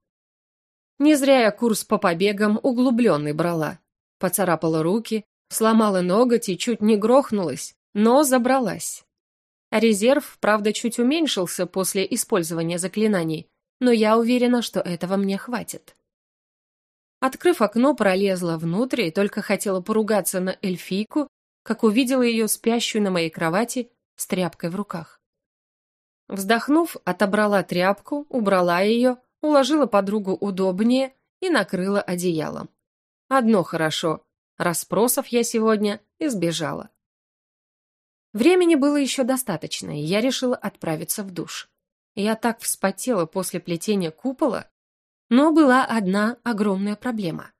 Не зря я курс по побегам углубленный брала. Поцарапала руки, сломала ноготь и чуть не грохнулась, но забралась. Резерв, правда, чуть уменьшился после использования заклинаний, но я уверена, что этого мне хватит. Открыв окно, пролезла внутрь и только хотела поругаться на эльфийку, как увидела ее спящую на моей кровати с тряпкой в руках. Вздохнув, отобрала тряпку, убрала ее, уложила подругу удобнее и накрыла одеялом. Одно хорошо, расспросов я сегодня избежала. Времени было еще достаточно, и я решила отправиться в душ. Я так вспотела после плетения купола, но была одна огромная проблема.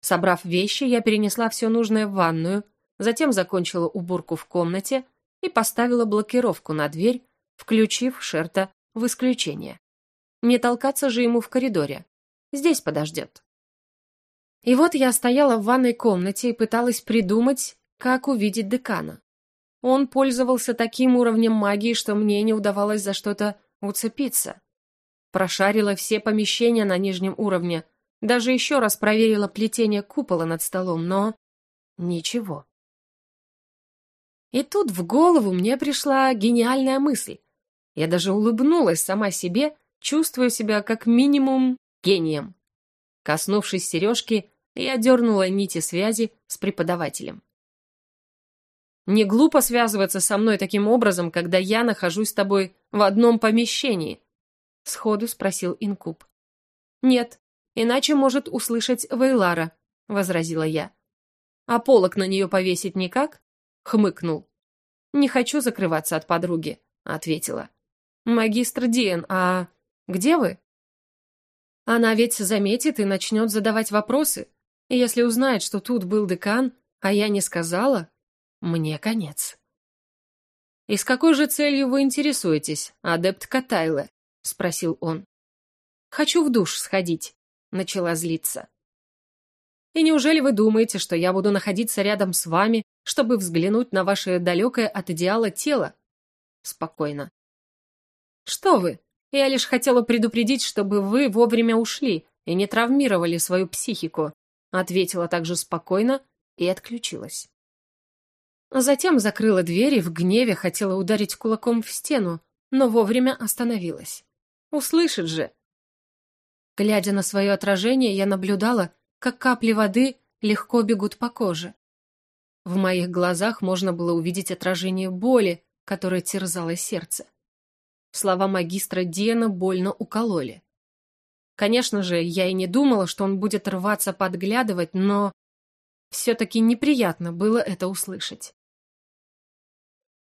Собрав вещи, я перенесла все нужное в ванную, затем закончила уборку в комнате и поставила блокировку на дверь, включив Шерта в исключение. Не толкаться же ему в коридоре. Здесь подождет. И вот я стояла в ванной комнате и пыталась придумать, как увидеть декана. Он пользовался таким уровнем магии, что мне не удавалось за что-то уцепиться. Прошарила все помещения на нижнем уровне, даже еще раз проверила плетение купола над столом, но... ничего. И тут в голову мне пришла гениальная мысль. Я даже улыбнулась сама себе, чувствуя себя как минимум гением. Коснувшись сережки, я дернула нити связи с преподавателем. Не глупо связываться со мной таким образом, когда я нахожусь с тобой в одном помещении? Сходу спросил Инкуб. Нет, иначе может услышать Вейлара, возразила я. А полок на нее повесить никак? Хмыкнул. Не хочу закрываться от подруги, ответила. «Магистр Диен, а где вы?» Она ведь заметит и начнет задавать вопросы. И если узнает, что тут был декан, а я не сказала, мне конец. «И с какой же целью вы интересуетесь, адепт Катайле?» — спросил он. «Хочу в душ сходить», — начала злиться. «И неужели вы думаете, что я буду находиться рядом с вами, чтобы взглянуть на ваше далекое от идеала тело?» Спокойно. «Что вы? Я лишь хотела предупредить, чтобы вы вовремя ушли и не травмировали свою психику», ответила также спокойно и отключилась. Затем закрыла дверь и в гневе хотела ударить кулаком в стену, но вовремя остановилась. Услышит же. Глядя на свое отражение, я наблюдала, как капли воды легко бегут по коже. В моих глазах можно было увидеть отражение боли, которое терзало сердце. Слова магистра Диана больно укололи. Конечно же, я и не думала, что он будет рваться подглядывать, но все-таки неприятно было это услышать.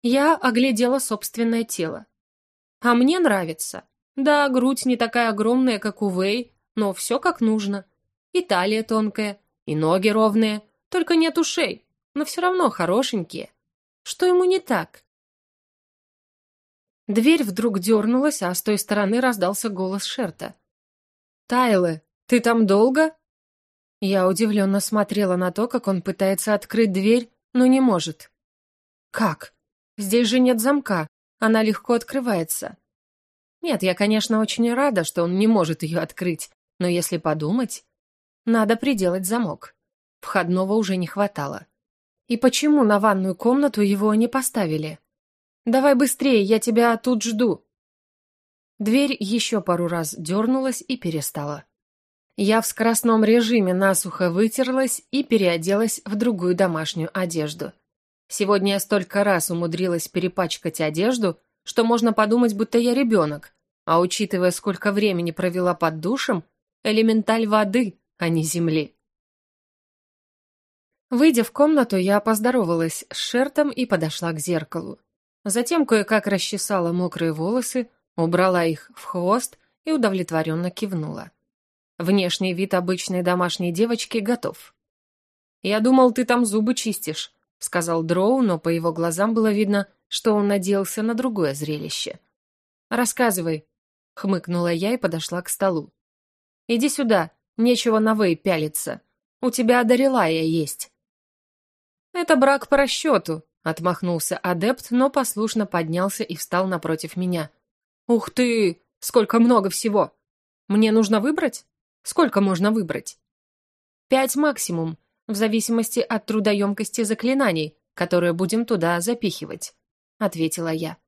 Я оглядела собственное тело. А мне нравится. Да, грудь не такая огромная, как у Вэй, но все как нужно. И талия тонкая, и ноги ровные, только нет ушей, но все равно хорошенькие. Что ему не так? Дверь вдруг дернулась, а с той стороны раздался голос Шерта. «Тайле, ты там долго?» Я удивленно смотрела на то, как он пытается открыть дверь, но не может. «Как? Здесь же нет замка. она легко открывается. Нет, я, конечно, очень рада, что он не может ее открыть, но если подумать, надо приделать замок. Входного уже не хватало. И почему на ванную комнату его не поставили? Давай быстрее, я тебя тут жду. Дверь еще пару раз дернулась и перестала. Я в скоростном режиме насухо вытерлась и переоделась в другую домашнюю одежду. Сегодня я столько раз умудрилась перепачкать одежду, что можно подумать, будто я ребенок, а учитывая, сколько времени провела под душем, элементаль воды, а не земли. Выйдя в комнату, я поздоровалась с Шертом и подошла к зеркалу. Затем кое-как расчесала мокрые волосы, убрала их в хвост и удовлетворенно кивнула. Внешний вид обычной домашней девочки готов. «Я думал, ты там зубы чистишь», — сказал Дроу, но по его глазам было видно, что он надеялся на другое зрелище. «Рассказывай», — хмыкнула я и подошла к столу. «Иди сюда, нечего на Вэй пялиться. У тебя Дарилая есть». «Это брак по расчету», — отмахнулся адепт, но послушно поднялся и встал напротив меня. «Ух ты! Сколько много всего! Мне нужно выбрать?» Сколько можно выбрать? Пять максимум, в зависимости от трудоемкости заклинаний, которые будем туда запихивать», — ответила я.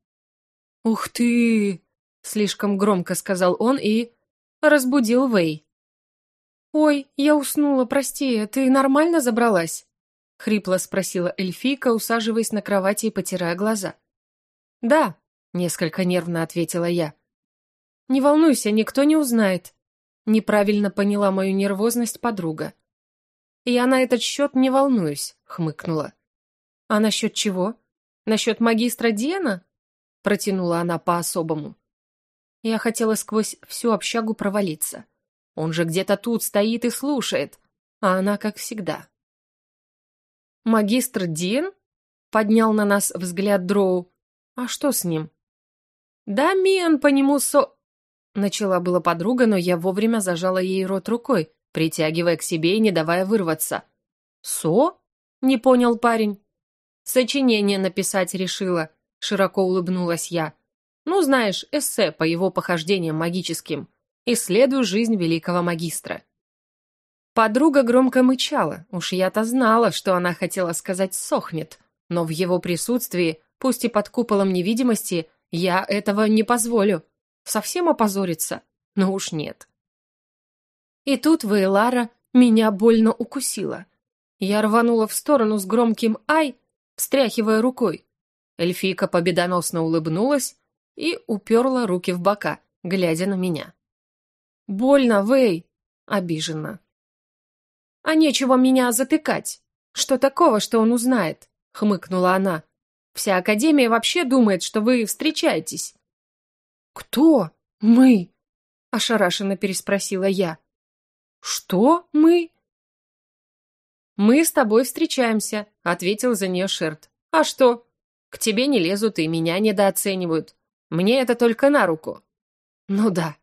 «Ух ты!» — слишком громко сказал он и... разбудил Вэй. «Ой, я уснула, прости, ты нормально забралась?» — хрипло спросила эльфийка, усаживаясь на кровати и потирая глаза. «Да», — несколько нервно ответила я. «Не волнуйся, никто не узнает», Неправильно поняла мою нервозность подруга. «Я на этот счет не волнуюсь», — хмыкнула. «А насчет чего? Насчет магистра Диана?» — протянула она по-особому. Я хотела сквозь всю общагу провалиться. Он же где-то тут стоит и слушает, а она как всегда. «Магистр Диан?» — поднял на нас взгляд Дроу. «А что с ним?» «Да Миан по нему со...» Начала была подруга, но я вовремя зажала ей рот рукой, притягивая к себе и не давая вырваться. «Со?» — не понял парень. «Сочинение написать решила», — широко улыбнулась я. «Ну, знаешь, эссе по его похождениям магическим. Исследую жизнь великого магистра». Подруга громко мычала, уж я-то знала, что она хотела сказать «сохнет», но в его присутствии, пусть и под куполом невидимости, я этого не позволю. Совсем опозориться? Но уж нет. И тут Вейлара меня больно укусила. Я рванула в сторону с громким «Ай!», встряхивая рукой. Эльфийка победоносно улыбнулась и уперла руки в бока, глядя на меня. «Больно, Вэй!» — обиженно. «А нечего меня затыкать. Что такого, что он узнает?» — хмыкнула она. «Вся Академия вообще думает, что вы встречаетесь. «Кто? Мы?» — ошарашенно переспросила я. «Что мы?» «Мы с тобой встречаемся», — ответил за нее Шерт. «А что? К тебе не лезут и меня недооценивают. Мне это только на руку». «Ну да.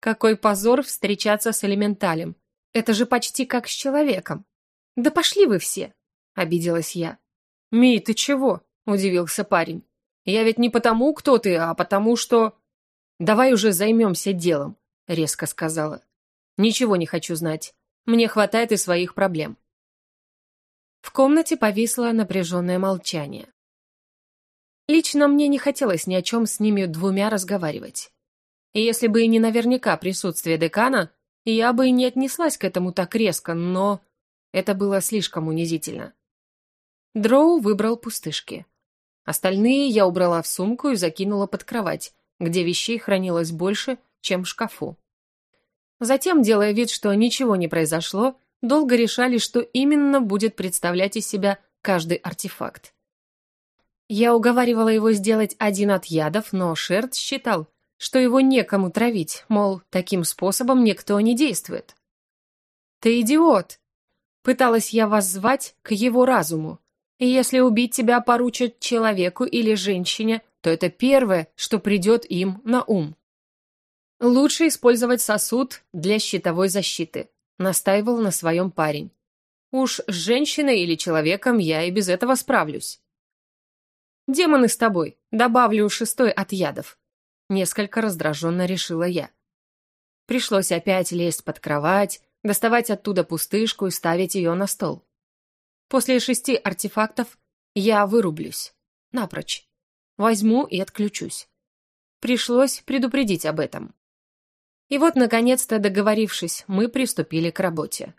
Какой позор встречаться с элементалем. Это же почти как с человеком. Да пошли вы все», — обиделась я. «Ми, ты чего?» — удивился парень. «Я ведь не потому, кто ты, а потому что...» «Давай уже займемся делом», — резко сказала. «Ничего не хочу знать. Мне хватает и своих проблем». В комнате повисло напряженное молчание. Лично мне не хотелось ни о чем с ними двумя разговаривать. И если бы и не наверняка присутствие декана, я бы и не отнеслась к этому так резко, но это было слишком унизительно. Дроу выбрал пустышки. Остальные я убрала в сумку и закинула под кровать, где вещей хранилось больше, чем в шкафу. Затем, делая вид, что ничего не произошло, долго решали, что именно будет представлять из себя каждый артефакт. Я уговаривала его сделать один от ядов, но Шерт считал, что его некому травить, мол, таким способом никто не действует. «Ты идиот!» Пыталась я вас звать к его разуму. И если убить тебя поручат человеку или женщине, то это первое, что придет им на ум. Лучше использовать сосуд для щитовой защиты, настаивал на своем парень. Уж с женщиной или человеком я и без этого справлюсь. Демоны с тобой, добавлю шестой от ядов. Несколько раздраженно решила я. Пришлось опять лезть под кровать, доставать оттуда пустышку и ставить ее на стол. После шести артефактов я вырублюсь. Напрочь. Возьму и отключусь. Пришлось предупредить об этом. И вот, наконец-то, договорившись, мы приступили к работе.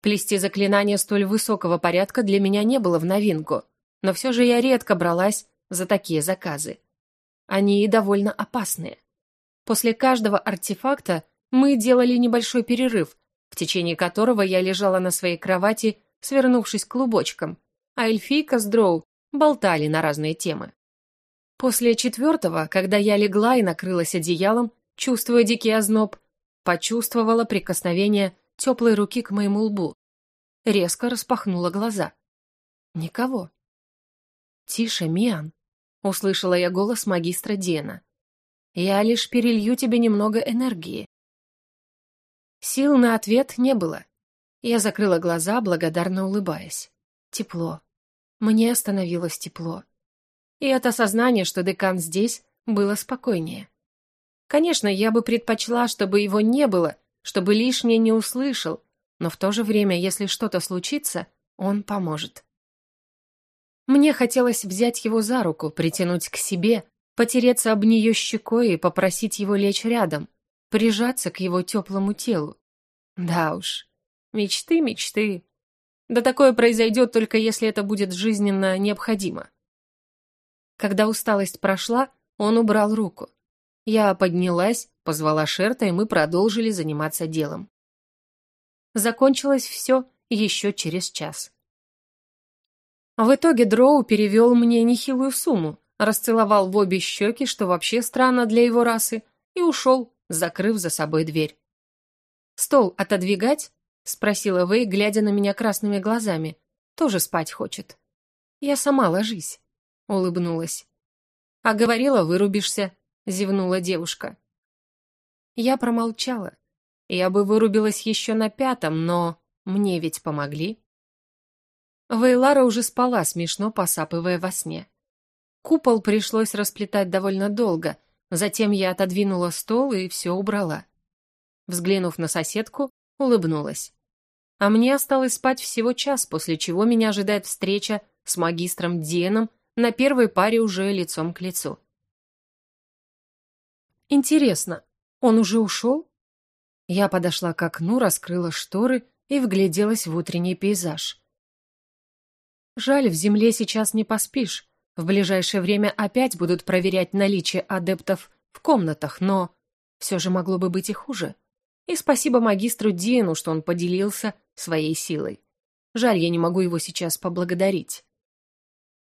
Плести заклинания столь высокого порядка для меня не было в новинку, но все же я редко бралась за такие заказы. Они и довольно опасные. После каждого артефакта мы делали небольшой перерыв, в течение которого я лежала на своей кровати, свернувшись клубочком, а эльфийка с дроу болтали на разные темы. После четвертого, когда я легла и накрылась одеялом, чувствуя дикий озноб, почувствовала прикосновение теплой руки к моему лбу. Резко распахнула глаза. Никого. «Тише, Миан», — услышала я голос магистра Дена. «Я лишь перелью тебе немного энергии». Сил на ответ не было. Я закрыла глаза, благодарно улыбаясь. Тепло. Мне становилось тепло. И от осознания, что декан здесь, было спокойнее. Конечно, я бы предпочла, чтобы его не было, чтобы лишнее не услышал, но в то же время, если что-то случится, он поможет. Мне хотелось взять его за руку, притянуть к себе, потереться об нее щекой и попросить его лечь рядом, прижаться к его теплому телу. Да уж, мечты, мечты. Да такое произойдет только если это будет жизненно необходимо. Когда усталость прошла, он убрал руку. Я поднялась, позвала Шерта, и мы продолжили заниматься делом. Закончилось все еще через час. В итоге Дроу перевел мне нехилую сумму, расцеловал в обе щеки, что вообще странно для его расы, и ушел, закрыв за собой дверь. «Стол отодвигать?» — спросила Вэй, глядя на меня красными глазами. «Тоже спать хочет». «Я сама ложись», — улыбнулась. «А говорила, вырубишься», — зевнула девушка. Я промолчала. Я бы вырубилась еще на пятом, но мне ведь помогли. Вейлара уже спала, смешно посапывая во сне. Купол пришлось расплетать довольно долго, затем я отодвинула стол и все убрала. Взглянув на соседку, улыбнулась. А мне осталось спать всего час, после чего меня ожидает встреча с магистром Диеном на первой паре уже лицом к лицу. Интересно, он уже ушел? Я подошла к окну, раскрыла шторы и вгляделась в утренний пейзаж. Жаль, в земле сейчас не поспишь. В ближайшее время опять будут проверять наличие адептов в комнатах, но все же могло бы быть и хуже. И спасибо магистру Диену, что он поделился своей силой. Жаль, я не могу его сейчас поблагодарить.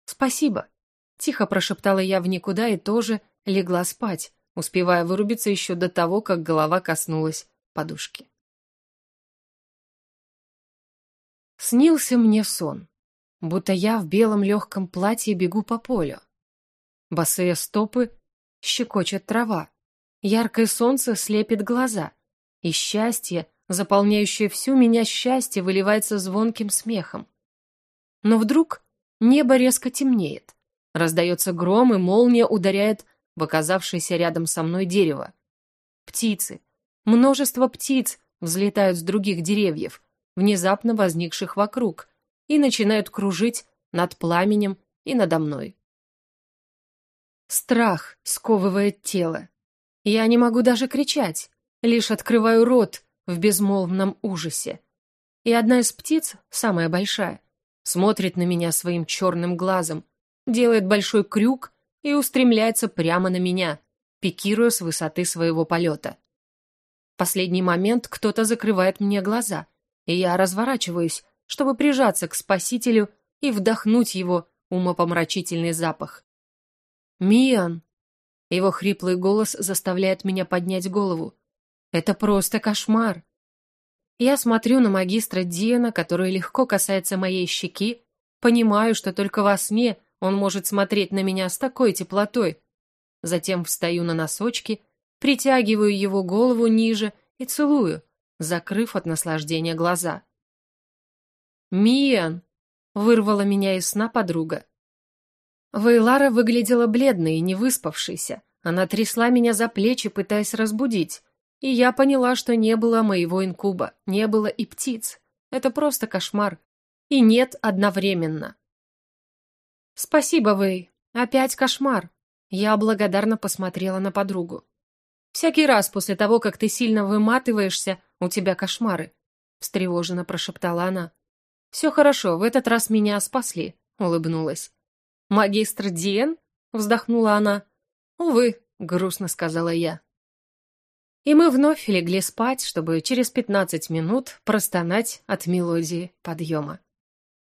«Спасибо», — тихо прошептала я в никуда и тоже легла спать, успевая вырубиться еще до того, как голова коснулась подушки. Снился мне сон будто я в белом легком платье бегу по полю. Босые стопы щекочет трава, яркое солнце слепит глаза, и счастье, заполняющее всю меня счастье, выливается звонким смехом. Но вдруг небо резко темнеет, раздается гром, и молния ударяет в оказавшееся рядом со мной дерево. Птицы, множество птиц взлетают с других деревьев, внезапно возникших вокруг, и начинают кружить над пламенем и надо мной. Страх сковывает тело. Я не могу даже кричать, лишь открываю рот в безмолвном ужасе. И одна из птиц, самая большая, смотрит на меня своим черным глазом, делает большой крюк и устремляется прямо на меня, пикируя с высоты своего полета. В последний момент кто-то закрывает мне глаза, и я разворачиваюсь, чтобы прижаться к спасителю и вдохнуть его умопомрачительный запах. «Миан!» Его хриплый голос заставляет меня поднять голову. «Это просто кошмар!» Я смотрю на магистра Диана, который легко касается моей щеки, понимаю, что только во сне он может смотреть на меня с такой теплотой. Затем встаю на носочки, притягиваю его голову ниже и целую, закрыв от наслаждения глаза. «Миан!» — вырвала меня из сна подруга. Вейлара выглядела бледной и невыспавшейся. Она трясла меня за плечи, пытаясь разбудить. И я поняла, что не было моего инкуба, не было и птиц. Это просто кошмар. И нет одновременно. «Спасибо, Вэй. Опять кошмар». Я благодарно посмотрела на подругу. «Всякий раз после того, как ты сильно выматываешься, у тебя кошмары», — встревоженно прошептала она. «Все хорошо, в этот раз меня спасли», — улыбнулась. «Магистр Диен?» — вздохнула она. «Увы», — грустно сказала я. И мы вновь легли спать, чтобы через пятнадцать минут простонать от мелодии подъема.